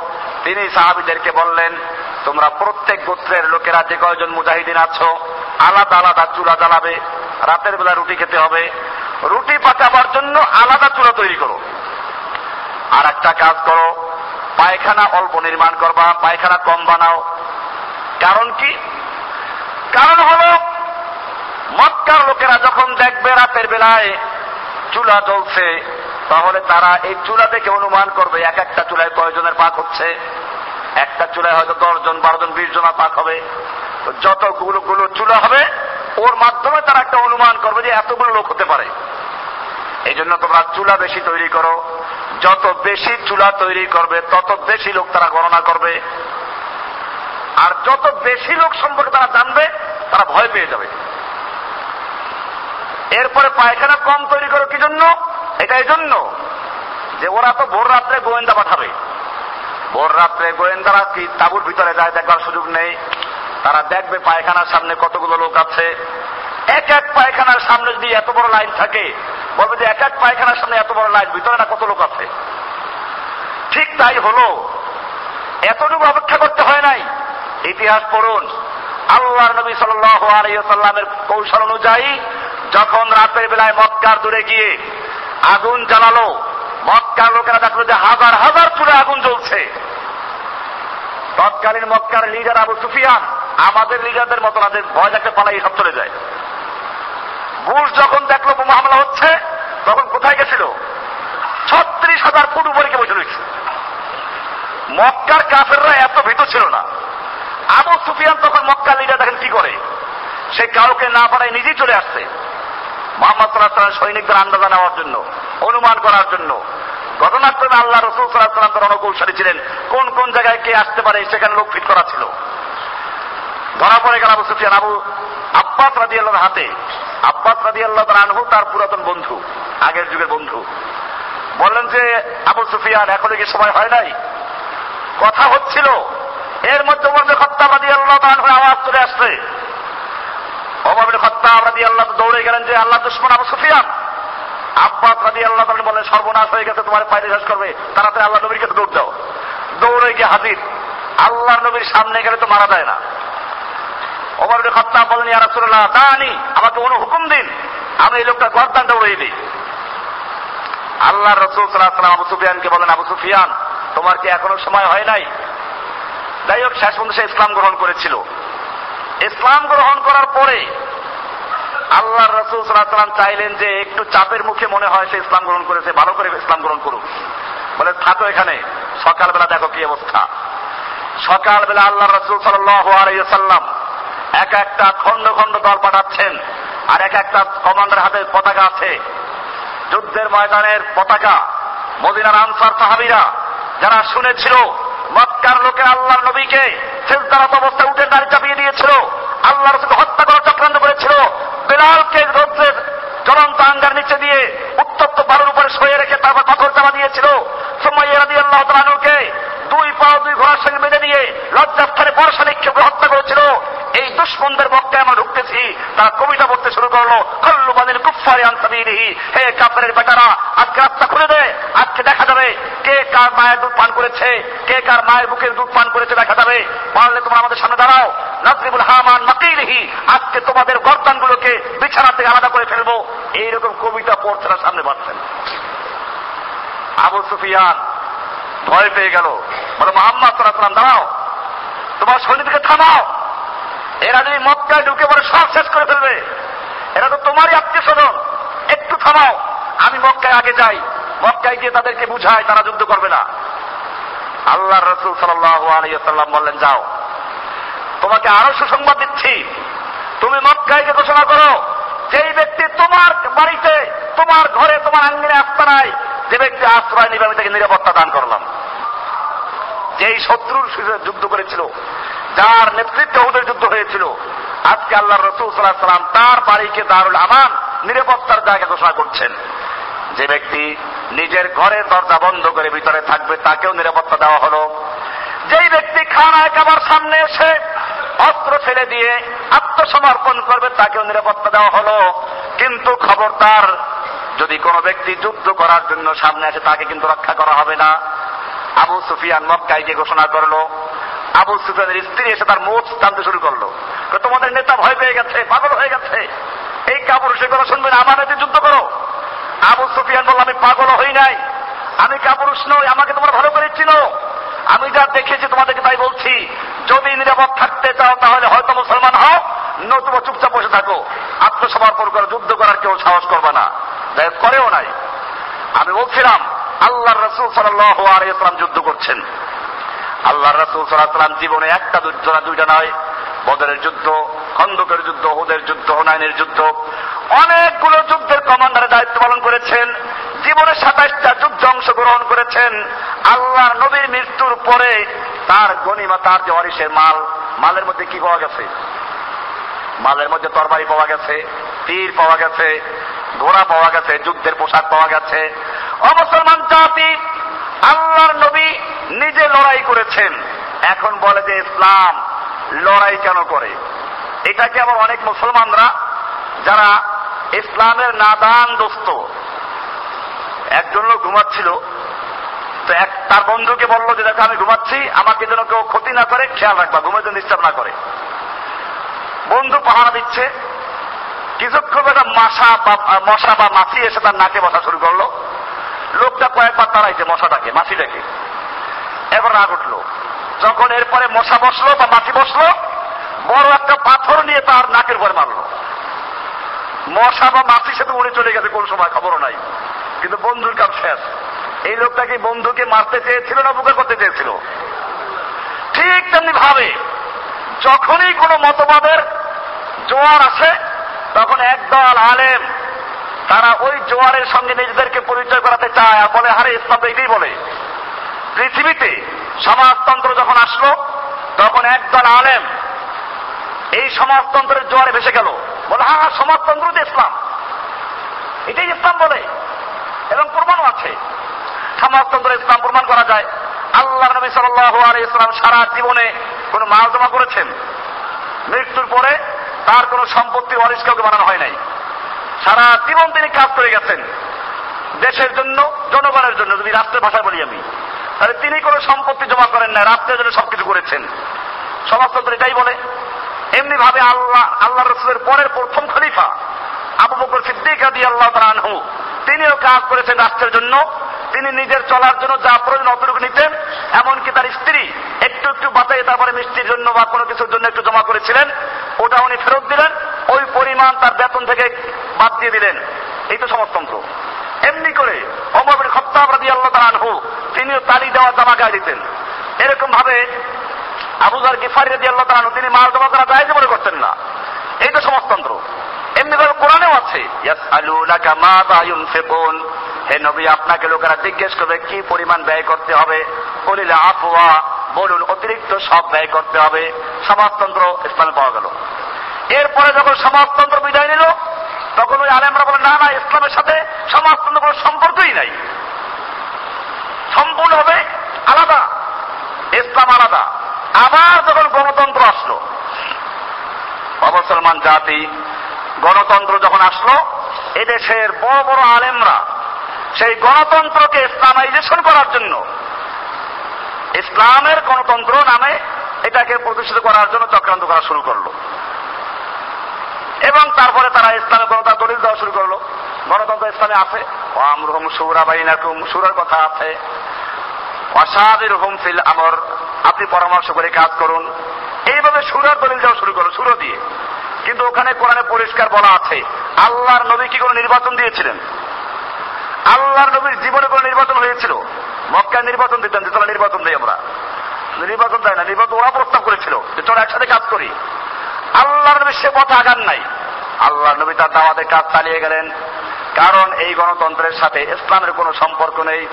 তিনি সাহাবিদেরকে বললেন, তোমরা প্রত্যেক গোত্রের লোকেরা যে কয়জন মুজাহিদিন আছো, আলাদা আলাদা চুলা জ্বালাবে, রাতের বেলা রুটি খেতে হবে রুটি পাকাবার জন্য আলাদা চুলা তৈরি করো। আর একটা কাজ করো, পায়খানা অল্প নির্মাণ করবা, পায়খানা কম বানাও। কারণ কি? কারণ হলো, মক্কার লোকেরা যখন দেখবে রাতের বেলায় চুলা জ্বলছে, তাহলে তারা এই চুলা দেখে অনুমান করবে, এক একটা চুলায় কয়জনের পাক হচ্ছে? একটা চুলায় হয়তো দশ জন বারো জন বিশ জনের পাক হবে। যতগুলো গুলো চুলা হবে ওর মাধ্যমে তারা একটা অনুমান করবে যে এতগুলো লোক হতে পারে। এই জন্য তোমরা চুলা বেশি তৈরি করো। যত বেশি চুলা তৈরি করবে, তত বেশি লোক তারা গণনা করবে। আর যত বেশি লোক সম্পর্কে তারা জানবে, তারা ভয় পেয়ে যাবে। এরপরে পায়খানা কম তৈরি করো কি জন্য? এটা এই জন্য যে ওরা তো ভোর রাত্রে গোয়েন্দা পাঠাবে। ভোর রাত্রে গোয়েন্দারা কি তাবুর ভিতরে যায় দেখবার সুযোগ নেই? তারা দেখবে পায়খানার সামনে কতগুলো লোক আছে। এক এক পায়খানার সামনে যদি এত বড় লাইন থাকে, বলবে যে এক এক পায়খানার সামনে এত বড় লাইন, ভিতরে না কত লোক আছে? ঠিক তাই হলো। এতটুকু অপেক্ষা করতে হয় নাই। ইতিহাস পড়ুন। আল্লাহ নবী সাল্লামের কৌশল অনুযায়ী যখন রাতের বেলায় মক্কার দূরে গিয়ে আগুন জ্বালালো, মক্কার লোকেরা দেখল যে হাজার হাজার চুলে আগুন জ্বলছে। তৎকালীন মক্কার লিডার আবু সুফিয়ান আমাদের লিডারদের মতো যে ভয় দেখতে পালাই সব চলে যায়। বুশ যখন দেখল বোমা হামলা হচ্ছে, তখন কোথায় গেছিল? ছত্রিশ হাজার ফুট উপরে কে বসে রয়েছে। মক্কার কাফেররা এত ভীত ছিল না। আবু সুফিয়ান তখন মক্কার লিডার দেখেন কি করে? সে কাউকে না পারায় নিজেই চলে আসছে। মোহাম্মদ সাল্লাহ সৈনিকদের আন্দাজা নেওয়ার জন্য, অনুমান করার জন্য। ঘটনাক্রমে আল্লাহ রসুল সাল্লাহ তার অনকৌশলী ছিলেন। কোন কোন জায়গায় কে আসতে পারে সেখানে লোক ফিট করা ছিল। ধরা পড়ে গেল আবু সুফিয়ান। আবু আব্বাস রাজি হাতে। আব্বাস রাজি আল্লাহ আনহু, তার পুরাতন বন্ধু, আগের যুগের বন্ধু। বললেন যে, আবু সুফিয়ান, এখনও কি সময় হয় নাই? কথা হচ্ছিল। এর মধ্যে খত্তাব রাজি আল্লাহ আনহু আওয়াজ চলে আসছে। অমর খত্তাব রাজি আল্লাহ দৌড়ে গেলেন যে আল্লাহ দুশ্মন আবু সুফিয়ান। আব্বাস রাজি আল্লাহ বলেন সর্বনাশ হয়ে গেছে, তোমার পায়ে শেষ করবে। তাড়াতাড়ি আল্লাহ নবীর কাছে দৌড় দাও। দৌড়ে গিয়ে হাজির। আল্লাহ নবীর সামনে গেলে তো মারা যায় না। ওমর খত্তাব বলেন, ইয়া রাসূলুল্লাহ, দানি, আমাকে কোনো হুকুম দিন। আমি এই লোকটা গর্দানটা উড়িয়ে দিই। আল্লাহ রসুল সাল্লাহ আবু সুফিয়ানকে বলেন, আবু সুফিয়ান, তোমার কি এখনও সময় হয় নাই? যাই হোক, শেষ পর্যন্ত সে ইসলাম গ্রহণ করেছিল। ইসলাম গ্রহণ করার পরে আল্লাহ রসুল সাল্লাম চাইলেন যে একটু চাপের মুখে মনে হয় সে ইসলাম গ্রহণ করেছে, ভালো করে ইসলাম গ্রহণ করুক। বলে, থাকো এখানে, সকালবেলা দেখো কি অবস্থা। সকালবেলা আল্লাহ রসুল সাল্লাহ সাল্লাম এক একটা খন্ড খন্ড দল পাঠাচ্ছেন, আর এক একটা কমান্ডার হাতে পতাকা আছে। যুদ্ধের ময়দানের পতাকা, মদিনার আনসার সাহাবিরা, যারা শুনেছিল, মক্কার লোকের আল্লাহর নবীকে সেজদারত অবস্থায় উঠে দাঁড়ি চাপিয়ে দিয়েছিল আল্লাহ রসুলকে হত্যা করার চক্রান্ত করেছিল, বেলালকে রৌদ্রের জ্বলন্ত আঙ্গার নিচে দিয়ে উত্তপ্ত বালুর উপরে শুয়ে রেখে তারপর পাথর চাপা দিয়েছিল। সময় এরাদি আল্লাহ তালুকে দুই পা, দুই ঘোড়ার সঙ্গে বেঁধে নিয়ে লজ্জাস্থানে বর্ষা নিক্ষেপে হত্যা করেছিল। এই দুশ্মনদের মধ্যে আমরা ঢুকতেছি। তারা কবিতা পড়তে শুরু করল। কল্লু বাদিন কুফারি আনসাবিহি হে কাফের বেটারা, আজকে রাস্তা খুলে দে। আজকে দেখা যাবে কে কার মায়ের দুধ পান করেছে, কে কার মায়ের বুকের দুধ পান করেছে দেখা যাবে। পারলে তোমরা আমাদের সামনে দাঁড়াও। নাসরিবুল হামান মাকিলিহি, আজকে তোমাদের গর্দানগুলোকে বিছানা থেকে আলাদা করে ফেলব। এইরকম কবিতা পড়ছে না সামনে বাড়ছেন আবু সুফিয়ান ভয় পেয়ে গেল। বলে, মোহাম্মদ সাল্লাম দাঁড়াও। তোমার সৈনিককে থামাও। এরা যদি মক্কায় ঢুকে পরে সব শেষ করে ফেলবে। এরা তো তোমারই আত্মীয় স্বজন একটু থামাও। আমি মক্কায় আগে যাই। মক্কায় গিয়ে তাদেরকে বুঝাই, তারা যুদ্ধ করবে না। আল্লাহ রসুল সাল্লাম বললেন, যাও। তোমাকে আরও সুসংবাদ দিচ্ছি। তুমি মক্কায় গিয়ে ঘোষণা করো, যেই ব্যক্তি তোমার বাড়িতে, তোমার ঘরে, তোমার আঙ্গিনে আস্তানায় যে ব্যক্তি আশ্রয় নিবে, আমি তাকে নিরাপত্তা দান করলাম। যেই শত্রুর যুদ্ধ করেছিল, যার নেতৃত্বে ওদের যুদ্ধ হয়েছিল, আজকে আল্লাহ রসুল সাল্লাহ সাল্লাম তার বাড়িকে দারুল আমান, নিরাপত্তার জায়গা ঘোষণা করছেন। যে ব্যক্তি নিজের ঘরে দরজা বন্ধ করে ভিতরে থাকবে, তাকেও নিরাপত্তা দেওয়া হলো। যেই ব্যক্তি খানায় খাবার সামনে এসে অস্ত্র ফেলে দিয়ে আত্মসমর্পণ করবে, তাকেও নিরাপত্তা দেওয়া হলো। কিন্তু খবরদার যদি কোনো ব্যক্তি যুদ্ধ করার জন্য সামনে আসে, তাকে কিন্তু রক্ষা করা হবে না। আবু সুফিয়ান মক্কায় গিয়ে ঘোষণা করল। আবু সুফিয়ানের স্ত্রী এসে তার মুখ টানতে শুরু করল। তোমাদের নেতা ভয় পেয়ে গেছে, পাগল হয়ে গেছে। এই কাপুরুষের কথা শুনবে না, আমার নেতা যুদ্ধ করো। আবু সুফিয়ান বলল, আমি পাগল হই নাই। আমি কাপুরুষ নই, আমাকে তোমরা ভালো করে চিনো। আমি যা দেখেছি তোমাদেরকে তাই বলছি। যদি নিরাপদ থাকতে চাও, তাহলে হয়তো মুসলমান হও, নতুবা চুপচাপ বসে থাকো। আত্মসমর্পণ করে, যুদ্ধ করার কেউ সাহস করবে না। যাই করেও নাই। আমি বলছিলাম আল্লাহ রসুল সাল্লাম যুদ্ধ করছেন। আল্লাহ রসুল সাল্লাম জীবনে একটা যুদ্ধ না দুইটা নয়। বদরের যুদ্ধ, খন্দকের যুদ্ধ হুদের যুদ্ধ, হুনাইনের যুদ্ধ। অনেকগুলো যুদ্ধের কমান্ডারের দায়িত্ব পালন করেছেন। জীবনে সাতাইশটা যুদ্ধ অংশগ্রহণ করেছেন। আল্লাহর নবীর মৃত্যুর পরে তার গণিমা তার যে অরিসের মাল, মালের মধ্যে কি পাওয়া গেছে? মালের মধ্যে তরবারি পাওয়া গেছে, তীর পাওয়া গেছে ঘোড়া পাওয়া গেছে, যুদ্ধের পোশাক পাওয়া গেছে। অমুসলমান জাতি আল্লাহর নবী নিজে লড়াই করেছেন। এখন বলে যে ইসলাম লড়াই কেন করে? এটাকে আবার অনেক মুসলমানরা যারা ইসলামের নাদান দোস্ত, একজন লোক ঘুমাচ্ছিল, তো এক তার বন্ধুকে বলল যে, দেখো, আমি ঘুমাচ্ছি, আমাকে যেন কেউ ক্ষতি না করে, খেয়াল রাখবা, ঘুমের জন্য ডিস্টার্ব না করে। বন্ধু পাহারা দিচ্ছে কিছুক্ষণ একটা মশা বা মশা বা মাছি? এসে তার নাকে বসা শুরু করল। লোকটা কয়েকবার তাড়াইছে মশাটাকে, মাছিটাকে। এবার রাগ উঠল। যখন এরপরে মশা বসল বা মাছি বসল, বড় একটা পাথর নিয়ে তার নাকের উপরে মারলো। মশা বা মাছির সাথে উড়ে চলে গেছে, কোন সময় খবরও নাই। কিন্তু বন্ধুর কাম শেষ। এই লোকটা কি বন্ধুকে মারতে চেয়েছিল না উপকার করতে চেয়েছিল? ঠিক তেমনি ভাবে, যখনই কোনো মতবাদের জোয়ার আসে তখন একদল আলেম তারা ওই জোয়ারের সঙ্গে নিজেদেরকে পরিচয় করাতে চায় আর বলে হারে ইসলাম এটাই বলে। পৃথিবীতে সমাজতন্ত্র যখন আসলো তখন একদল আলেম এই সমাজতন্ত্রের জোয়ারে ভেসে গেল। বলে হ্যাঁ হ্যাঁ, সমাজতন্ত্র তো ইসলাম। এটাই ইসলাম বলে। এবং প্রমাণও আছে। সমাজতন্ত্র ইসলাম প্রমাণ করা যায়। আল্লাহ নবী সাল্লাহ ইসলাম সারা জীবনে কোনো মাল জমা করেছেন। মৃত্যুর পরে তার কোনো সম্পত্তি ওয়ারিশ কাউকে বানানো হয় নাই। সারা জীবন তিনি কাজ করে গেছেন। দেশের জন্য, জনগণের জন্য, যদি রাষ্ট্রের ভাষায় বলি আমি। তাহলে তিনি কোনো সম্পত্তি জমা করেন না রাষ্ট্রের জন্য সবকিছু করেছেন। সমাজতন্ত্র এটাই বলে। এমনি ভাবে আল্লাহ আল্লাহ রসুলের পরের প্রথম খলিফা আবু বকর সিদ্দিক আদি আল্লাহ তিনিও কাজ করেছেন রাষ্ট্রের জন্য। তিনি নিজের চলার জন্য যা প্রয়োজন অতটুকু নিতেন, এমনকি তার স্ত্রী একটু একটু বাতাই তারপরে মিষ্টির জন্য বা কোনো কিছুর জন্য একটু জমা করেছিলেন, ওটা উনি ফেরত দিলেন, ওই পরিমাণ তার বেতন থেকে বাদ দিয়ে দিলেন। এই তো সমাজতন্ত্র। এমনি করে অমর খত্তাব রাদি আল্লাহ আনহু, তিনিও তালি দেওয়া জামা গায়ে দিতেন। এরকম ভাবে আবুজার গিফারি রাদি আল্লাহ আনহু, তিনি মাল জমা করা যায় মনে করতেন না। এই তো সমাজতন্ত্র। এমনি ভাবে কোরআনেও আছে ইউনফিকুন। হে নবী, আপনাকে লোকেরা জিজ্ঞেস করবে, কি পরিমাণ ব্যয় করতে হবে? বলিলে, আফওয়া, বলুন, অতিরিক্ত সব ব্যয় করতে হবে। সমাজতন্ত্র ইসলামে পাওয়া গেল। এরপরে যখন সমাজতন্ত্র বিদায় নিল, তখন ওই আলেমরা বলে, না না, ইসলামের সাথে সমাজতন্ত্র কোনো সম্পর্কই নাই। সম্পূর্ণভাবে আলাদা। ইসলাম আলাদা। আবার যখন গণতন্ত্র আসলো, অমুসলমান জাতি, গণতন্ত্র যখন আসলো, এদেশের বড় বড় আলেমরা সেই গণতন্ত্রকে ইসলামাইজেশন করার জন্য। ইসলামের গণতন্ত্র নামে এটাকে প্রতিষ্ঠিত করার জন্য চক্রান্ত করা শুরু করল। এবং তারপরে তারা ইসলামের গণতন্ত্র দলিল দেওয়া শুরু করল। গণতন্ত্র ইসলামে আছে। আমরুহম সুরা বাইনাকুম সুরার কথা আছে। অসাদের হুম ফিল আমর, আপনি পরামর্শ করে কাজ করুন। এইভাবে সুরার দলিল দেওয়া শুরু করল সুর দিয়ে। কিন্তু ওখানে কোরআনে পরিষ্কার বলা আছে, আল্লাহর নবী কি কোনো নির্বাচন দিয়েছিলেন? আল্লাহর নবীর জীবনে কোনো নির্বাচন হয়েছিল? মক্কায় নির্বাচন দিতেন যে তোরা নির্বাচন দিই আমরা। নির্বাচন দেয় না, নির্বাচন ওরা প্রস্তাব করেছিল যে, চলো একসাথে কাজ করি। আল্লাহর নবী সে পথে আগান নাই। আল্লাহ নবী তার দাওয়াতের কাজ চালিয়ে গেলেন। কারণ এই গণতন্ত্রের সাথে ইসলামের কোনো সম্পর্ক নেই।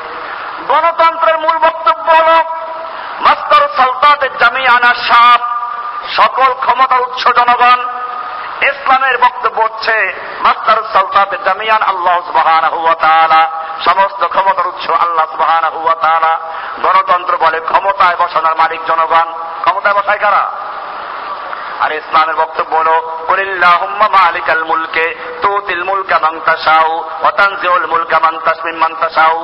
গণতন্ত্রের মূল বক্তব্য হল মাস্টার সালতাতের জামি আনা সাপ সকল ক্ষমতার উৎস জনগণ ইসলামের বক্তব্য হচ্ছে, মাস্তার সালতাতে জামিয়ান আল্লাহ সুবাহান সমস্ত ক্ষমতার উৎস আল্লাহ সুবাহান গণতন্ত্র বলে ক্ষমতায় বসানোর মালিক জনগণ। ক্ষমতায় বসায় কারা? আর ইসলামের বক্তব্য হলো কুলিল্লাহুম্মা মালিকাল মুলকে, তুতিল মুলকা মান তাশাউ, ওয়া তানজিউল মুলকা মান তাসমিন মান তাশাউ।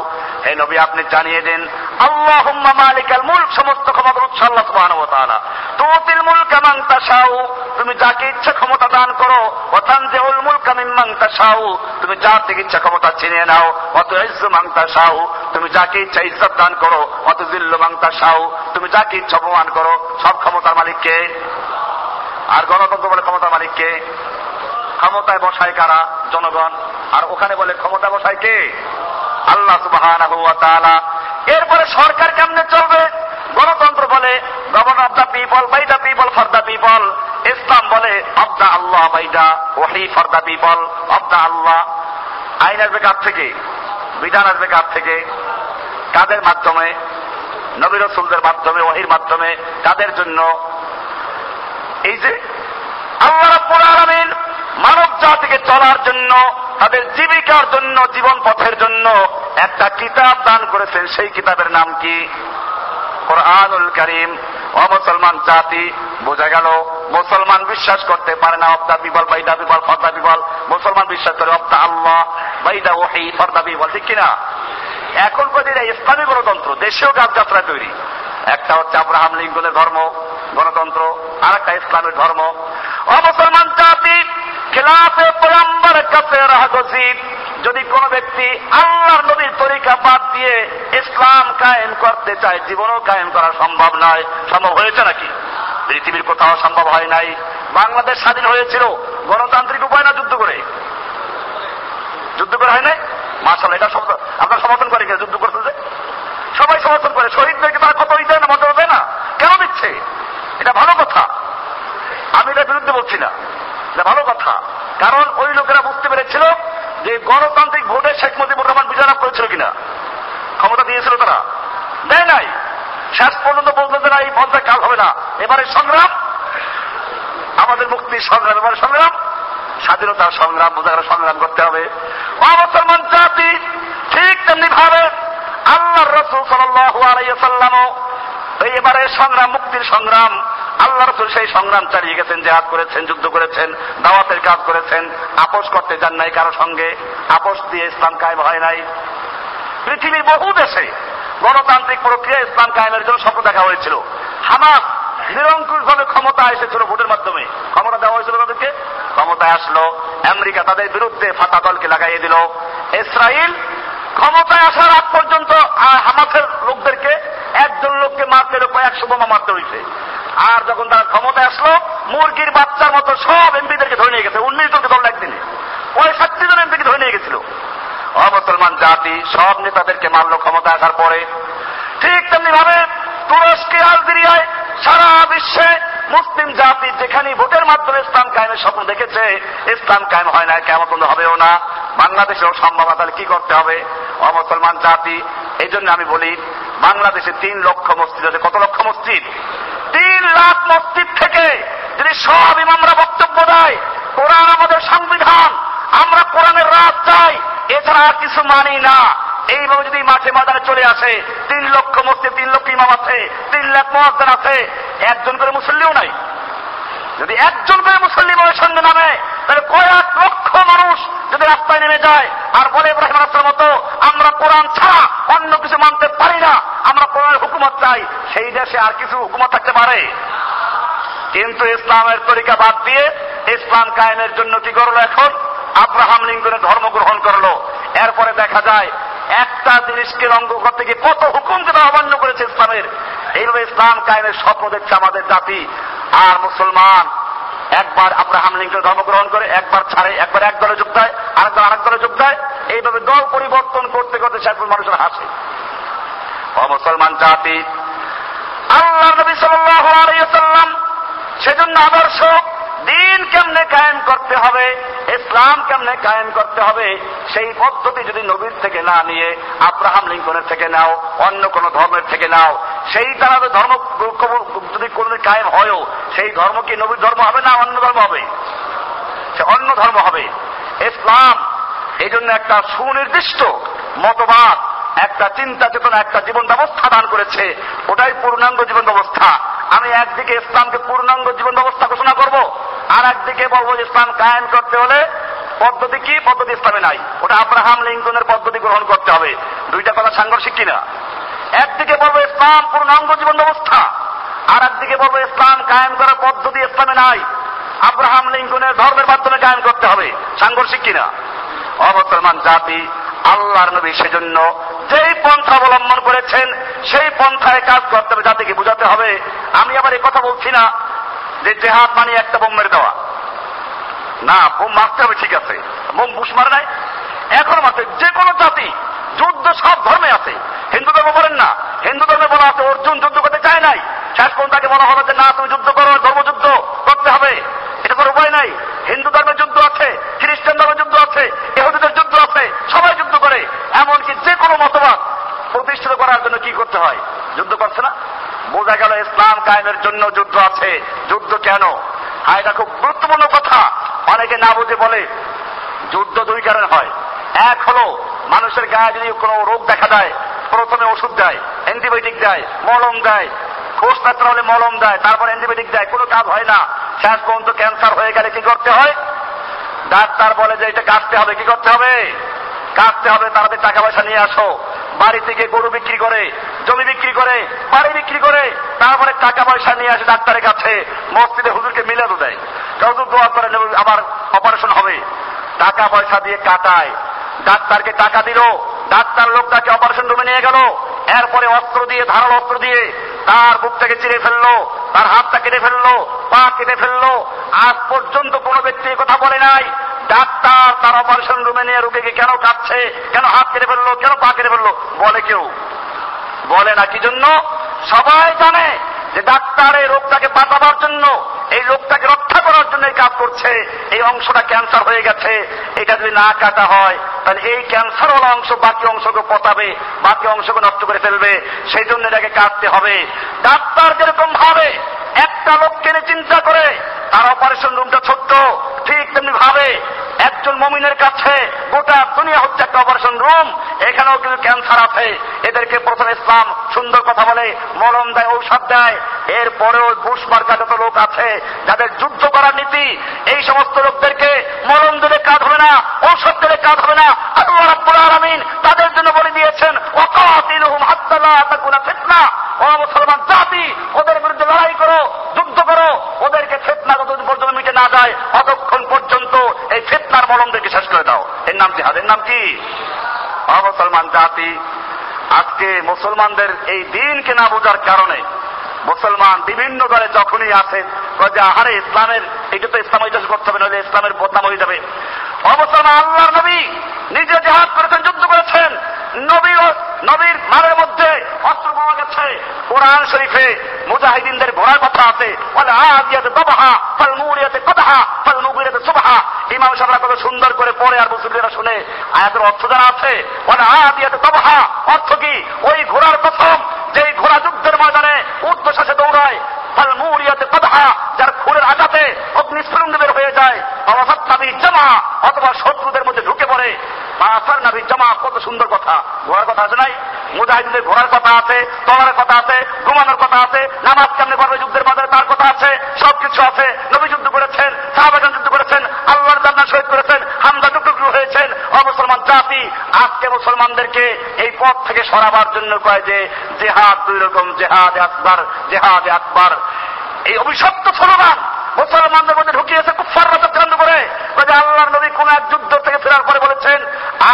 হে নবী, আপনি জানিয়ে দিন, আল্লাহুম্মা মালিকাল মুলক, সমস্ত ক্ষমতার উৎস আল্লাহ সুবহানাহু ওয়া তাআলা। তুতিল মুলকা মান তাশাউ, তুমি যাকে ইচ্ছা ক্ষমতা দান করো, ওয়া তানজিউল মুলকা মিম্মান তাশাউ, তুমি যার থেকে ইচ্ছা ক্ষমতা ছিনিয়ে নাও, ওয়া তুইজ্জু মান তাশাউ, তুমি যাকে ইচ্ছা ইজ্জত দান করো, ওয়া তুযিল্লু মান তাশাউ, তুমি যাকে ইচ্ছা অপমান করো, সব ক্ষমতার মালিককে আর গণতন্ত্র বলে ক্ষমতার মালিককে? ক্ষমতায় বসায় কারা? জনগণ। আর ওখানে বলে ক্ষমতা বসায় কে? আল্লাহ ওয়া এরপরে সরকার কেমনে চলবে? গণতন্ত্র বলে government of the people by the people for the people ইসলাম বলে অফ দ্য আল্লাহ বাই দ্য ওহি for the people of the আল্লাহ আইন আসবে কার থেকে? বিধান আসবে কার থেকে? কাদের মাধ্যমে? নবী রসুলদের মাধ্যমে ওহির মাধ্যমে। কাদের জন্য? এই যে আল্লাহ রাব্বুল আলামিন মানব জাতিকে চলার জন্য, তাদের জীবিকার জন্য, জীবন পথের জন্য একটা কিতাব দান করেছেন। সেই কিতাবের নাম কি? কোরআনুল করিম। ও মুসলমান জাতি, বোঝা গেল, মুসলমান বিশ্বাস করতে পারে না। অব্দা বিবল, বাইদা বিবল, ফর্দা বিবল। মুসলমান বিশ্বাস করে অব্দা আল্লাহ, বাইদা ওহি, ফর্দা বিবল। ঠিক কিনা? এখন পর্যন্ত ইসলামী গণতন্ত্র দেশেও গাছযাত্রা তৈরি। একটা হচ্ছে আব্রাহাম লিঙ্কনের ধর্ম, গণতন্ত্র আর একটা ইসলামের ধর্ম। ও মুসলমান জাতি খেলাফে পয়ম্বর কাছে রাহগজিব যদি কোন ব্যক্তি আল্লাহর নবীর তরিকা বাদ দিয়ে ইসলাম কায়েম করতে চায়, জীবনও কায়েম করা সম্ভব নয়। সম্ভব হয়েছে নাকি? পৃথিবীর কোথাও সম্ভব হয় নাই। বাংলাদেশ স্বাধীন হয়েছিল। গণতান্ত্রিক উপায় না যুদ্ধ করে? যুদ্ধ করে হয় নাই? মার্শাল এটা আপনার সমর্থন করে যুদ্ধ করতে? সবাই সমর্থন করে। শহীদদেরকে তারা কত দেয় না, মর্যাদা দেয় না? কেন দিচ্ছে? এটা ভালো কথা। আমি এটার বিরুদ্ধে বলছি না। এটা ভালো কথা। কারণ ওই লোকেরা বুঝতে পেরেছিল যে গণতান্ত্রিক ভোটে শেখ মুজিবুর রহমান বিজয় করেছিল কিনা। ক্ষমতা দিয়েছিল তারা। দেয় নাই। শেষ পর্যন্ত বলতে যে না, এই পর্যায়ে কাল হবে না। এবারে সংগ্রাম। আমাদের মুক্তির সংগ্রাম, এবারে সংগ্রাম। স্বাধীনতার সংগ্রাম বোঝা সংগ্রাম করতে হবে। অমুসলমান জাতি ঠিক তেমনি ভাবে আল্লাহ রসুল এই এবারে সংগ্রাম, মুক্তির সংগ্রাম আল্লাহ রসুল সেই সংগ্রাম চালিয়ে গেছেন, জেহাদ করেছেন, যুদ্ধ করেছেন, দাওয়াতের কাজ করেছেন, আপোষ করতে যান নাই কারও সঙ্গে, আপোষ দিয়ে ইসলাম কায়েম হয় নাই। পৃথিবীর বহু দেশে গণতান্ত্রিক প্রক্রিয়া ইসলাম কায়েমের জন্য স্বপ্ন দেখা হয়েছিল। হামাস নিরঙ্কুশ ভাবে ক্ষমতা এসেছিল ভোটের মাধ্যমে। ক্ষমতা দেওয়া হয়েছিল তাদেরকে? ক্ষমতায় আসলো। আমেরিকা তাদের বিরুদ্ধে ফাতা দলকে লাগাইয়ে দিল। ইসরায়েল ক্ষমতায় আসার আগ পর্যন্ত হামাসের লোকদেরকে একজন লোককে মারতে কয়েকশো বোমা মারতে হয়েছে। আর যখন তারা ক্ষমতায় আসলো, মুরগির বাচ্চার মতো সব এমপিদেরকে ধরে নিয়ে গেছে। উনিশ জনকে ধরল একদিনে। পঁয়ষট্টি জন এমপিকে ধরে নিয়ে গেছিল। অমুসলমান জাতি, সব নেতাদেরকে মারলো ক্ষমতা আসার পরে। ঠিক তেমনি ভাবে তুরস্কে আলজেরিয়ায় সারা বিশ্বে মুসলিম জাতি যেখানে ভোটের মাধ্যমে ইসলাম কায়েমের স্বপ্ন দেখেছে, ইসলাম কায়েম হয় না কেমন হবেও না। বাংলাদেশেও সম্ভব তাহলে কি করতে হবে? অমুসলমান জাতি এই জন্য আমি বলি, বাংলাদেশে তিন লক্ষ মসজিদ আছে। কত লক্ষ মসজিদ? তিন লাখ মসজিদ থেকে যদি সব ইমামরা বক্তব্য দেয়, কোরআন আমাদের সংবিধান, আমরা কোরআনের রাত চাই, এছাড়া আর কিছু মানি না। এইভাবে যদি মাঠে ময়দানে চলে আসে, তিন লক্ষ মসজিদ তিন লক্ষ ইমাম আছে, তিন লাখ মহাদান আছে, একজন করে মুসল্লিও নাই। যদি একজন করে মুসল্লি বলের সঙ্গে নামে, তাহলে কয়েক লক্ষ মানুষ যদি রাস্তায় নেমে যায়? আর বলে ইব্রাহিম রাস্তার মতো, আমরা কোরআন ছাড়া অন্য কিছু মানতে পারি না, আমরা কোরআনের হুকুমত চাই, সেই দেশে আর কিছু হুকুমত থাকতে পারে? কিন্তু ইসলামের তরিকা বাদ দিয়ে, ইসলাম কায়েমের জন্য কি করল এখন? আব্রাহাম লিঙ্কনের ধর্ম গ্রহণ করল। এরপরে দেখা যায় একটা জিনিসকে রঙ্গ করতে গিয়ে কত হুকুমকে তারা অমান্য করেছে ইসলামের? এইভাবে ইসলাম কায়েমের স্বপ্ন দেখছে আমাদের জাতি। আর মুসলমান, একবার আব্রাহাম লিঙ্কন ধর্ম গ্রহণ করে, একবার ছাড়ে, একবার এক দলে যোগ দেয়, আরেকবার আরেক দলে যোগ দেয়। এইভাবে দল পরিবর্তন করতে করতে পর্যন্ত মানুষের হাসে। ও মুসলমান জাতি আল্লাহ নবী আলাইহি সেজন্য আদর্শ দিন কেমনে কায়েম করতে হবে, ইসলাম কেমনে কায়েম করতে হবে, সেই পদ্ধতি যদি নবীর থেকে না নিয়ে, আব্রাহাম লিঙ্কনের থেকে নাও, অন্য কোন ধর্মের থেকে নাও, সেই দ্বারা তো ধর্ম যদি কোনদিন কায়েম হয়ও, সেই ধর্ম কি নবীর ধর্ম হবে না অন্য ধর্ম হবে? সে অন্য ধর্ম হবে। ইসলাম এই জন্য একটা সুনির্দিষ্ট মতবাদ, একটা চিন্তা চেতনা, একটা জীবন ব্যবস্থা দান করেছে। ওটাই পূর্ণাঙ্গ জীবন ব্যবস্থা। আমি একদিকে ইসলামকে পূর্ণাঙ্গ জীবন ব্যবস্থা ঘোষণা করব আর একদিকে বলব যে ইসলাম কায়েম করতে হলে পদ্ধতি কি? পদ্ধতি ইসলামে নাই। ওটা আব্রাহাম লিঙ্কনের পদ্ধতি গ্রহণ করতে হবে। দুইটা কথা সাংঘর্ষিক কিনা? একদিকে বলব ইসলাম পূর্ণাঙ্গ জীবন ব্যবস্থা। আর একদিকে বলব ইসলাম কায়েম করার পদ্ধতি ইসলামে নাই। আব্রাহাম লিঙ্কনের ধর্মের মাধ্যমে কায়েম করতে হবে। সাংঘর্ষিক কিনা? অবসলমান জাতি, আল্লাহর নবী সেজন্য যেই পন্থা অবলম্বন করেছেন, সেই পন্থায় কাজ করতে হবে। জাতিকে বুঝাতে হবে। আমি আবার এই কথা বলছি না। যে জেহাদ মানে একটা বোম মেরে দেওয়া। না, বোম মারতে হবে, ঠিক আছে। বোম বুশ মারে নাই। এখন মারতে যে কোনো জাতি, যুদ্ধ সব ধর্মে আছে। হিন্দু ধর্ম বলেন না। হিন্দু ধর্মে বলা আছে, অর্জুন যুদ্ধ করতে চায় নাই। শেষ কোন তাকে বলা হবে যে, না, তুমি যুদ্ধ করো, ধর্মযুদ্ধ করতে হবে। এটা কোনো উপায় নাই। হিন্দু ধর্মের যুদ্ধ আছে, খ্রিস্টান ধর্মের যুদ্ধ আছে, ইহুদিদের যুদ্ধ আছে, সবাই যুদ্ধ করে। এমনকি যে কোনো মতবাদ প্রতিষ্ঠিত করার জন্য কি করতে হয়? যুদ্ধ করছে না? বোঝা গেল ইসলাম কায়েমের জন্য যুদ্ধ আছে। যুদ্ধ কেন? হ্যাঁ এটা খুব গুরুত্বপূর্ণ কথা। অনেকে না বুঝে বলে, যুদ্ধ দুই কারণে হয়। এক হলো, মানুষের গায়ে যদি কোনো রোগ দেখা দেয়, প্রথমে ওষুধ দেয়, অ্যান্টিবায়োটিক দেয়, মলম দেয়। কোষ ব্যথা হলে মলম দেয়, তারপর অ্যান্টিবায়োটিক দেয়, কোনো কাজ হয় না। শেষ পর্যন্ত ক্যান্সার হয়ে গেলে কি করতে হয়? ডাক্তার বলে যে এটা কাটতে হবে, কি করতে হবে? কাটতে হবে, তাড়াতাড়ি টাকা পয়সা নিয়ে আসো। বাড়ি থেকে গরু বিক্রি করে, জমি বিক্রি করে, বাড়ি বিক্রি করে, তারপরে টাকা পয়সা নিয়ে আসে ডাক্তারের কাছে। মসজিদে হুজুরকে মিলাদও দেয়। হুজুর দোয়া করে আবার অপারেশন হবে। টাকা পয়সা দিয়ে কাটায়। ডাক্তারকে টাকা দিল, ডাক্তার লোকটাকে অপারেশন রুমে নিয়ে গেল। এরপরে অস্ত্র দিয়ে, ধারাল অস্ত্র দিয়ে তার বুকটাকে চিরে ফেলল, তার হাতটা কেটে ফেলল, পা কেটে ফেলল। আজ পর্যন্ত কোনো ব্যক্তি কথা বলে নাই। ডাক্তার তার অপারেশন রুমে নিয়ে রোগীকে কেন কাটছে কেন হাত কেটে ফেলল? কেন পা কেটে ফেলল? বলে কেউ। বলে না, কি জন্য? সবাই জানে যে ডাক্তার এই রোগটাকে বাঁচাবার জন্য এই লোকটাকে রক্ষা করার জন্য কাজ করছে। এই অংশটা ক্যান্সার হয়ে গেছে। এটা যদি না কাটা হয়, তাহলে এই ক্যান্সারওয়ালা অংশ বাকি অংশকে পচাবে, বাকি অংশকে নষ্ট করে ফেলবে। সেই জন্য এটাকে কাটতে হবে। ডাক্তার যেরকম ভাবে একটা লোককে নিয়ে চিন্তা করে, তার অপারেশন রুমটা ছোট্ট, ঠিক তেমনি ভাবে একজন মমিনের কাছে গোটা দুনিয়া হচ্ছে একটা অপারেশন রুম এখানেও কিন্তু ক্যান্সার আছে। এদেরকে প্রথমে ইসলাম সুন্দর কথা বলে, মলম দেয়, ঔষধ দেয়। এরপরেও ঘুষ মার্কা যত লোক আছে যাদের যুদ্ধ করার নীতি, এই সমস্ত লোকদেরকে মলম দিলে কাজ হবে না, ঔষধ দিলে কাজ হবে না। আল্লাহ তাদের জন্য বলে দিয়েছেন মুসলমান জাতি, ওদের বিরুদ্ধে লড়াই করো, যুদ্ধ করো। ওদেরকে ফেতনা যতদিন পর্যন্ত মিটে না যায়, ততক্ষণ পর্যন্ত এই ফেতনার মলমদেরকে শেষ করে দাও। এর নাম জিহাদ। এর নাম কি? অমুসলমান জাতি, আজকে মুসলমানদের এই দিনকে না বোঝার কারণে মুসলমান বিভিন্ন দলে যখনই যে আহারে ইসলামের এটা তো ইসলাম ঐতিহাস করতে হবে নাহলে ইসলামের বদনাম হয়ে যাবে। অবসলমান আল্লাহর নবী নিজে জেহাদ করেছেন, যুদ্ধ করেছেন। নবী নবীর মারের মধ্যে অস্ত্র পাওয়া গেছে। কোরআন শরীফে মুজাহিদিনদের ঘোড়ার কথা আছে। বলে আদিয়াতে দবাহা, ফল মুরিয়াতে কদাহা, ফল মুগিরাতে সুবাহা। ইমাম সাহেবরা কত সুন্দর করে পড়ে আর মুসলিমরা শুনে। আয়াতের অর্থ জানা আছে। বলে আদিয়াতে দবাহা, অর্থ কি? ওই ঘোড়ার প্রথম যেই ঘোড়া যুদ্ধের ময়দানে ঊর্ধ্বশ্বাসে দৌড়ায়। ফল মুরিয়াতে কদাহা, যার খুরের আঘাতে অগ্নিস্ফুলিঙ্গ বের হয়ে যায়। অবসাদ নাবি জামা, অথবা শত্রুদের মধ্যে ঢুকে পড়ে। মাসার নাবি জামা, কত সুন্দর কথা। ঘোড়ার কথা আছে নাই? মুজাহিদের ঘোড়ার কথা আছে, তলার কথা আছে, ঘুমানোর কথা আছে, নামাজ কেমনে পড়বে যুদ্ধের মধ্যে তার কথা আছে, সবকিছু আছে। নবী যুদ্ধ করেছেন সাহাবাগান যুদ্ধ করেছেন, আল্লাহর জান্নাত শহীদ করেছেন হামদা টুকটুকরু হয়েছেন। অমুসলমান জাতি, আজকে মুসলমানদেরকে এই পথ থেকে সরাবার জন্য কয় যে, জেহাদ দুই রকম, জেহাদ আকবার জেহাদ আকবার। এই অভিশপ্ত স্লোগান মুসলমানদের মধ্যে ঢুকিয়েছে কুফাররা চক্রান্ত করে। যে আল্লাহর নবী কোন এক যুদ্ধ থেকে ফেরার পরে বলেছেন,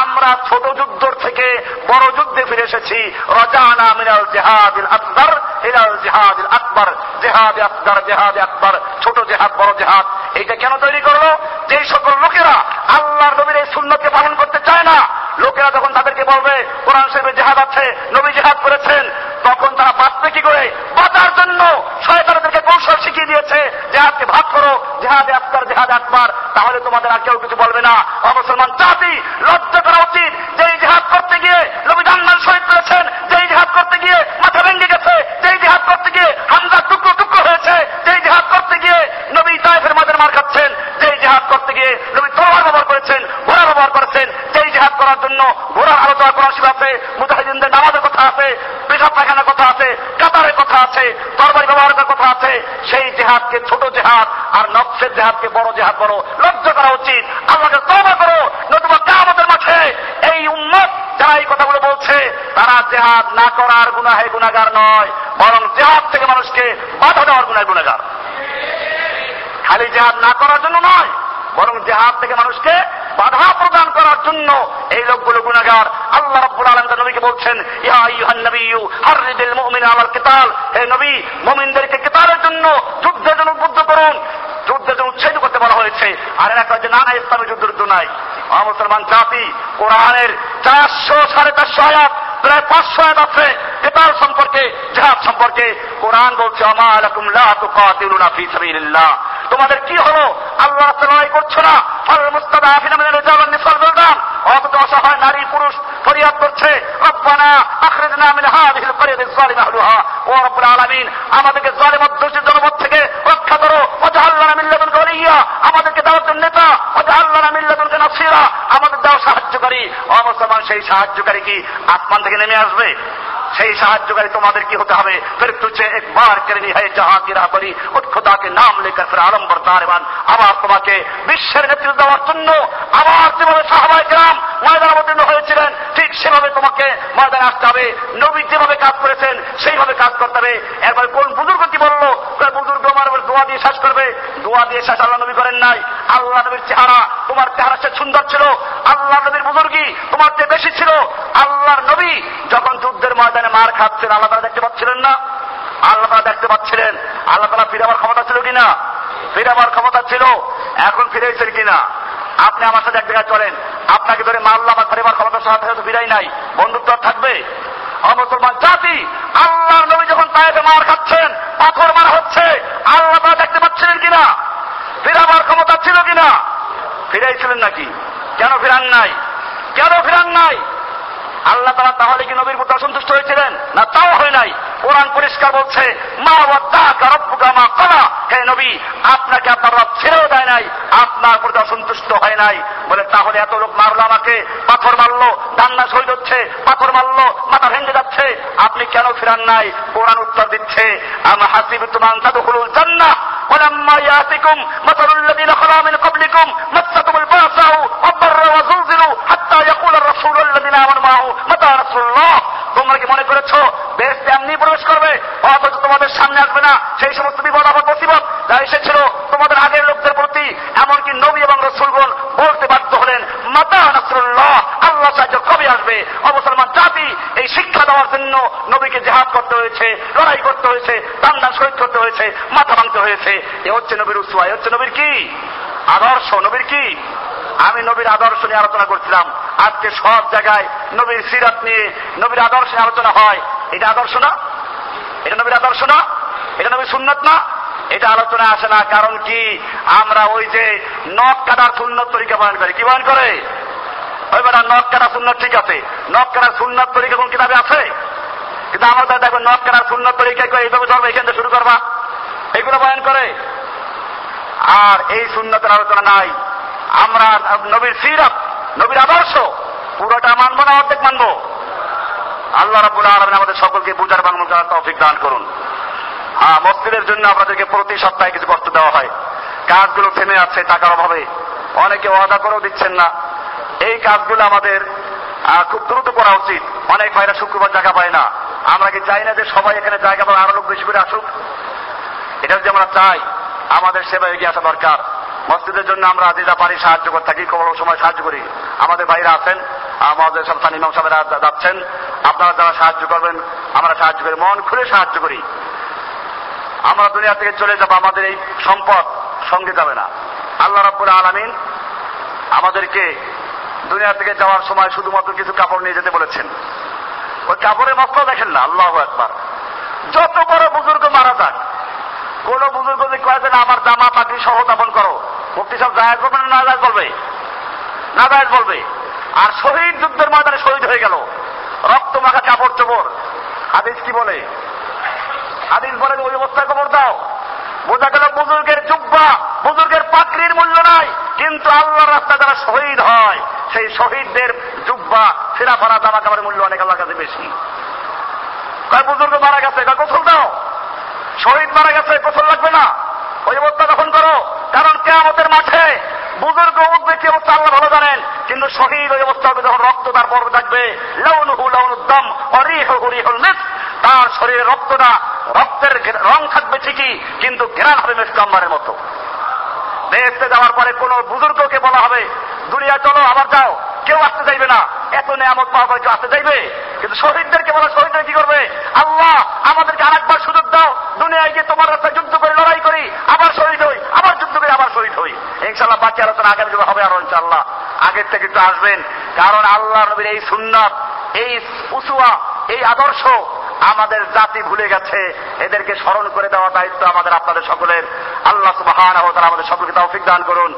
আমরা ছোট যুদ্ধ থেকে বড় যুদ্ধে ফিরে এসেছি। রজানা মিনাল জেহাদিল আকবর ইলাল জেহাদিল আকবর, জেহাদ আকবর জেহাদ আকবর, ছোট জেহাদ, বড় জেহাদ। এইটা কেন তৈরি করল? যে সকল লোকেরা আল্লাহর নবীর এই সুন্নতকে পালন করতে চায় না, লোকেরা যখন তাদেরকে বলবে, কোরআন শরীফে জেহাদ আছে, নবী জেহাদ করেছেন, তখন তারা বাঁচবে কি করে বাঁচার জন্য শয়তানদেরকে কৌশল শিখিয়ে দিয়েছে, জেহাদকে ভাগ করো, জেহাদে আকবর জেহাদ আকবর। তাহলে তোমাদের আর কেউ কিছু বলবে না। অমুসলমান জাতি, লজ্জা করা উচিত। যে এই জেহাদ করতে গিয়ে নবী জান্নাল শহীদ করেছেন যে এই জেহাদ করতে গিয়ে মাথা ভেঙে গেছে যে এই জেহাদ করতে গিয়ে হামজা টুকরো টুকরো হয়েছে যে এই জেহাদ করতে গিয়ে নবী তাইফের মাদের মার খাচ্ছেন যে এই জেহাদ করতে গিয়ে নবী তলোয়ার ব্যবহার করেছেন, ঘোড়া ব্যবহার করেছেন যে এই জেহাদ করার জন্য ঘোরার আলোচনা করা শিব আছে মুজাহিদিনদের নামাজের কথা আছে পেশাব পায়খানার কথা আছে, কাতারের কথা আছে, তরবারি ব্যবহারের কথা আছে, সেই জেহাদকে ছোট জেহাদ আর নকশের জেহাদকে বড় জেহাদ বড় লজ্জা করা উচিত। আল্লাহকে তবা করো, নতুবা কামতের মাঠে এই উম্মত যারা এই কথাগুলো বলছে, তারা জেহাদ না করার গুনাহে গুনাগার নয়, বরং জেহাদ থেকে মানুষকে বাধা দেওয়ার গুনায় গুনাগার খালি জেহাদ না করার জন্য নয়, বরং জেহাদ থেকে মানুষকে বাধা করার জন্য এই লোকগুলো গুনাগার আল্লাহ রাব্বুল আলামিন তার নবীকে বলছেন, ইয়া আইয়ুহান নাবিয়্যু, হাররিদিল মুমিনা আলাল কিতাল। হে নবী, মুমিনদেরকে কিতালের জন্য যুদ্ধের জন্য উদ্বুদ্ধ করুন। যুদ্ধের জন্য উৎসাহিত করতে বলা হয়েছে। আর এরা যে, না না, ইসলামী যুদ্ধ যুদ্ধ নাই। মুসলমান জাতি কোরআনের চারশো সাড়ে চারশো আয়াত, প্রায় পাঁচশো আয়াত আছে কেতাল সম্পর্কে, জেহাদ সম্পর্কে। কোরআন বলছে, আমা আলাকুম লা তুকাতিলুনা ফি সাবিলিল্লাহ। তোমাদের কি হলো? আল্লাহ লড়াই করছ না? নারী পুরুষ করছে ও আমাদেরকে জালিম জনপদ থেকে রক্ষা করো। ওয়াজআলনা মিন লাদুনকা ওয়ালিয়্যা আমাদেরকে দাও নেতা। ওয়াজআলনা মিন লাদুনকা আমাদের দাও সাহায্যকারী। মুসলমান, সেই সাহায্যকারী কি আসমান থেকে নেমে আসবে? সেই সাহায্যকারী তোমাদের কি হতে হবে? ফের তুচে একবার করনি হয় জাহা কি রাহবরি উঠ খুদা কে নাম লেখার ফের আলম বরদারবান আবার তোমাকে বিশ্বের নেতৃত্ব দেওয়ার জন্য আবার যেভাবে সাহাবাই গ্রাম ময়দান অবতীর্ণ হয়েছিলেন। ঠিক সেভাবে তোমাকে ময়দানে আসতে হবে। নবী যেভাবে কাজ করেছেন, সেইভাবে কাজ করতে হবে। এরপরে কোন বুজুর্গ কি বলল? বুজুর্গ আমার দোয়া দিয়ে শেষ করবে। দোয়া দিয়ে শেষ আল্লাহ নবী করেন নাই। আল্লাহ নবীর চেহারা, তোমার চেহারা সে সুন্দর ছিল। আল্লাহ নবীর বুজুর্গি তোমার চেয়ে বেশি ছিল। আল্লাহর নবী যখন যুদ্ধের ময়দানে মার খাচ্ছেন, আল্লাহ তারা দেখতে পাচ্ছিলেন না। আল্লাহ তারা দেখতে পাচ্ছিলেন। আল্লাহ তারা ফিরে আমার ক্ষমতা ছিল কিনা? ফিরে আমার ক্ষমতা ছিল। এখন ফিরেছেন কিনা? আপনি আমার সাথে এক জায়গায় চলেন। আপনাকে ধরে মারলাম আমার পরিবার ক্ষমতার সাথে ফিরাই নাই। বন্ধুত্ব আর থাকবে? মুসলমান জাতি, আল্লাহর নবী যখন তায়েবে মার খাচ্ছেন, পাথর মারা হচ্ছে, আল্লাহ তারা দেখতে পাচ্ছিলেন কিনা? ফিরাবার ক্ষমতা ছিল কিনা? ফিরাইছিলেন নাকি? কেন ফিরান নাই? কেন ফিরান নাই? আল্লাহ তারা তাহলে কি নবীর প্রতি অসন্তুষ্ট হয়েছিলেন? না, তাও হয় নাই। কোরআন পরিষ্কার বলছে, মা ওয়াদ্দাকা রব্বুকা মা কলা হে নবী আপনাকে আপনার রব ছেড়েও দেয় নাই আপনার প্রতি অসন্তুষ্ট হয় নাই বলে তাহলে এত লোক মারলো আমাকে পাথর মারলো ডান্না শহীদ হচ্ছে পাথর মারলো মাথা ভেঙে যাচ্ছে আপনি কেন ফিরান নাই কোরআন উত্তর দিচ্ছে আম হাসিব তুমান তাদখুলুল জান্নাহ ولما ياتكم مثل الذين خلا من قبلكم مستهم الباساء والضر وزلزلوا حتى يقول الرسول الذين امنوا معه متى نصر الله তোমরা কি মনে করেছো বেশ তোমাদের সামনে আসবে না। সেই সমস্ত বিপদ আপদ মুসিবত যা এসেছিল তোমাদের আগের লোকদের প্রতি, এমনকি নবী এবং রসুলগণ বলতে বাধ্য হলেন, মাতা নাসরুল্লাহ, আল্লাহ সাহায্য কবে আসবে? অবসলমান জাতি এই শিক্ষা দেওয়ার জন্য নবীকে জেহাদ করতে হয়েছে, লড়াই করতে হয়েছে দান্ডা শহীদ করতে হয়েছে, মাথা ভাঙতে হয়েছে। এ হচ্ছে নবীর উৎসুয়া এ হচ্ছে নবীর কি? আদর্শ, নবীর কি? আমি নবীর আদর্শ নিয়ে আলোচনা করছিলাম। আজকে সব জায়গায় নবীর সিরাত নিয়ে নবীর আদর্শ আলোচনা হয়। এটা আদর্শ না? এটা নবীর আদর্শ না, এটা নবীর সুন্নত না, এটা আলোচনা আসে না। কারণ কি? আমরা ওই যে নখ কাটার সুন্নত তরিকা বয়ন করি। কি বয়ন করে? ওই বেটা, নখ কাটা সুন্নত ঠিক আছে। নখ কাটার সুন্নত তরিকা কোন কিতাবে আছে? কিন্তু আমরা তো দেখো নখ কাটার সুন্নত তরিকা এইভাবে ধরবো, এখান থেকে শুরু করবা। এগুলো বয়ন করে। আর এই সুন্নতের আলোচনা নাই। আমরা নবীর সিরাত, নবীর আদর্শ, পুরোটা মানবো না অর্ধেক মানবো? আল্লাহ রাবুল আলমিন আমাদের সকলকে বুঝার বাংলা করার তৌফিক দান করুন। হ্যাঁ মসজিদের জন্য আপনাদেরকে প্রতি সপ্তাহে কিছু কষ্ট দেওয়া হয়। কাজগুলো থেমে আছে টাকার অভাবে। অনেকে ওয়াদা করেও দিচ্ছেন না। এই কাজগুলো আমাদের খুব দ্রুত করা উচিত। অনেক ভাইরা শুক্রবার জায়গা পায় না। আমরা কি চাই না যে সবাই এখানে জায়গা পাবে, আরও লোক বেশি করে আসুক? এটা যদি আমরা চাই, আমাদের সেবা এগিয়ে আসা দরকার। মসজিদের জন্য আমরা যেটা পারি সাহায্য করে থাকি কোনো সময় সাহায্য করি। আমাদের ভাইরা আছেন আমাদের স্থানীয় ইমাম সাহেবেরা যাচ্ছেন। আপনারা যারা সাহায্য করবেন আমরা সাহায্য করি। মন খুলে সাহায্য করি। আমরা দুনিয়া থেকে চলে যাব আমাদের এই সম্পদ সঙ্গে যাবে না। আল্লাহ রাব্বুল আলামিন আমাদেরকে দুনিয়া থেকে যাওয়ার সময় শুধুমাত্র কিছু কাপড় নিয়ে যেতে বলেছেন। ওই কাপড়ের মস্ত দেখেন না আল্লাহ একবার যত বড় বুজুর্গ মারা যাক কোন বুজুর্গ যদি কয়ে না, আমার জামা পাটি সহ দাপন করো। মুক্তি সব জায়জ করবে না না জায়জ বলবে না জায়জ বলবে আর শহীদ যুদ্ধের ময়দানে শহীদ হয়ে গেল। রক্ত মাখা কাপড় চোপড়। হাদিস কি বলে? হাদিস বলে ওই অবস্থায় কবর দাও। বোঝা গেল বুজুর্গের জুব্বা, বুজুর্গের পাকড়ির মূল্য নাই। কিন্তু আল্লাহর রাস্তায় যারা শহীদ হয়, সেই শহীদদের জুব্বা ফেরা ফরা জামা কাপড়ের মূল্য অনেক আল্লাহর কাছে বেশি। কয় বুজুর্গ মারা গেছে? কয় গোসল দাও। শহীদ মারা গেছে গোসল লাগবে না। ওই অবস্থা তখন করো। কারণ কেয়ামতের মাঠে বুজুর্গ উঠবে কি অবস্থা আল্লাহ ভালো জানেন? কিন্তু শহীদ ওই অবস্থা হবে যখন রক্ত তার পর্ব থাকবে। লাউনুহু লাউনুদ্দম, অরিহু রিহুল মিস। তার শরীরে রক্তটা, রক্তের রং থাকবে ঠিকই, কিন্তু ঘেরান হবে মেসকাম্বারের মতো। বেহেস্তে যাওয়ার পরে কোন বুজুর্গকে বলা হবে, দুনিয়া চলো, আবার যাও। কেউ আসতে চাইবে না। এত নিয়ামত পাওয়ার পরে কেউ আসতে চাইবে? কিন্তু শহীদদেরকে বলা, শহীদরা কি করবে? আল্লাহ আমাদেরকে আরেকবার সুযোগ দাও। দুনিয়ায় গিয়ে তোমার রাস্তায় যুদ্ধ করে লড়াই করি, আবার শহীদ হই, আবার যুদ্ধ করে আবার শহীদ হই। ইনশাল্লাহ বাকি আলোচনা আগামী হবে আরও ইনশাল্লাহ আগের থেকে একটু আসবেন। কারণ আল্লাহ নবীর এই সুন্নাত, এই উসুয়া এই আদর্শ আমাদের জাতি ভুলে গেছে। এদেরকে স্মরণ করে দেওয়া দায়িত্ব আমাদের, আপনাদের সকলের। আল্লাহ তাআলা আমাদের সকলকে তৌফিক দান করুন।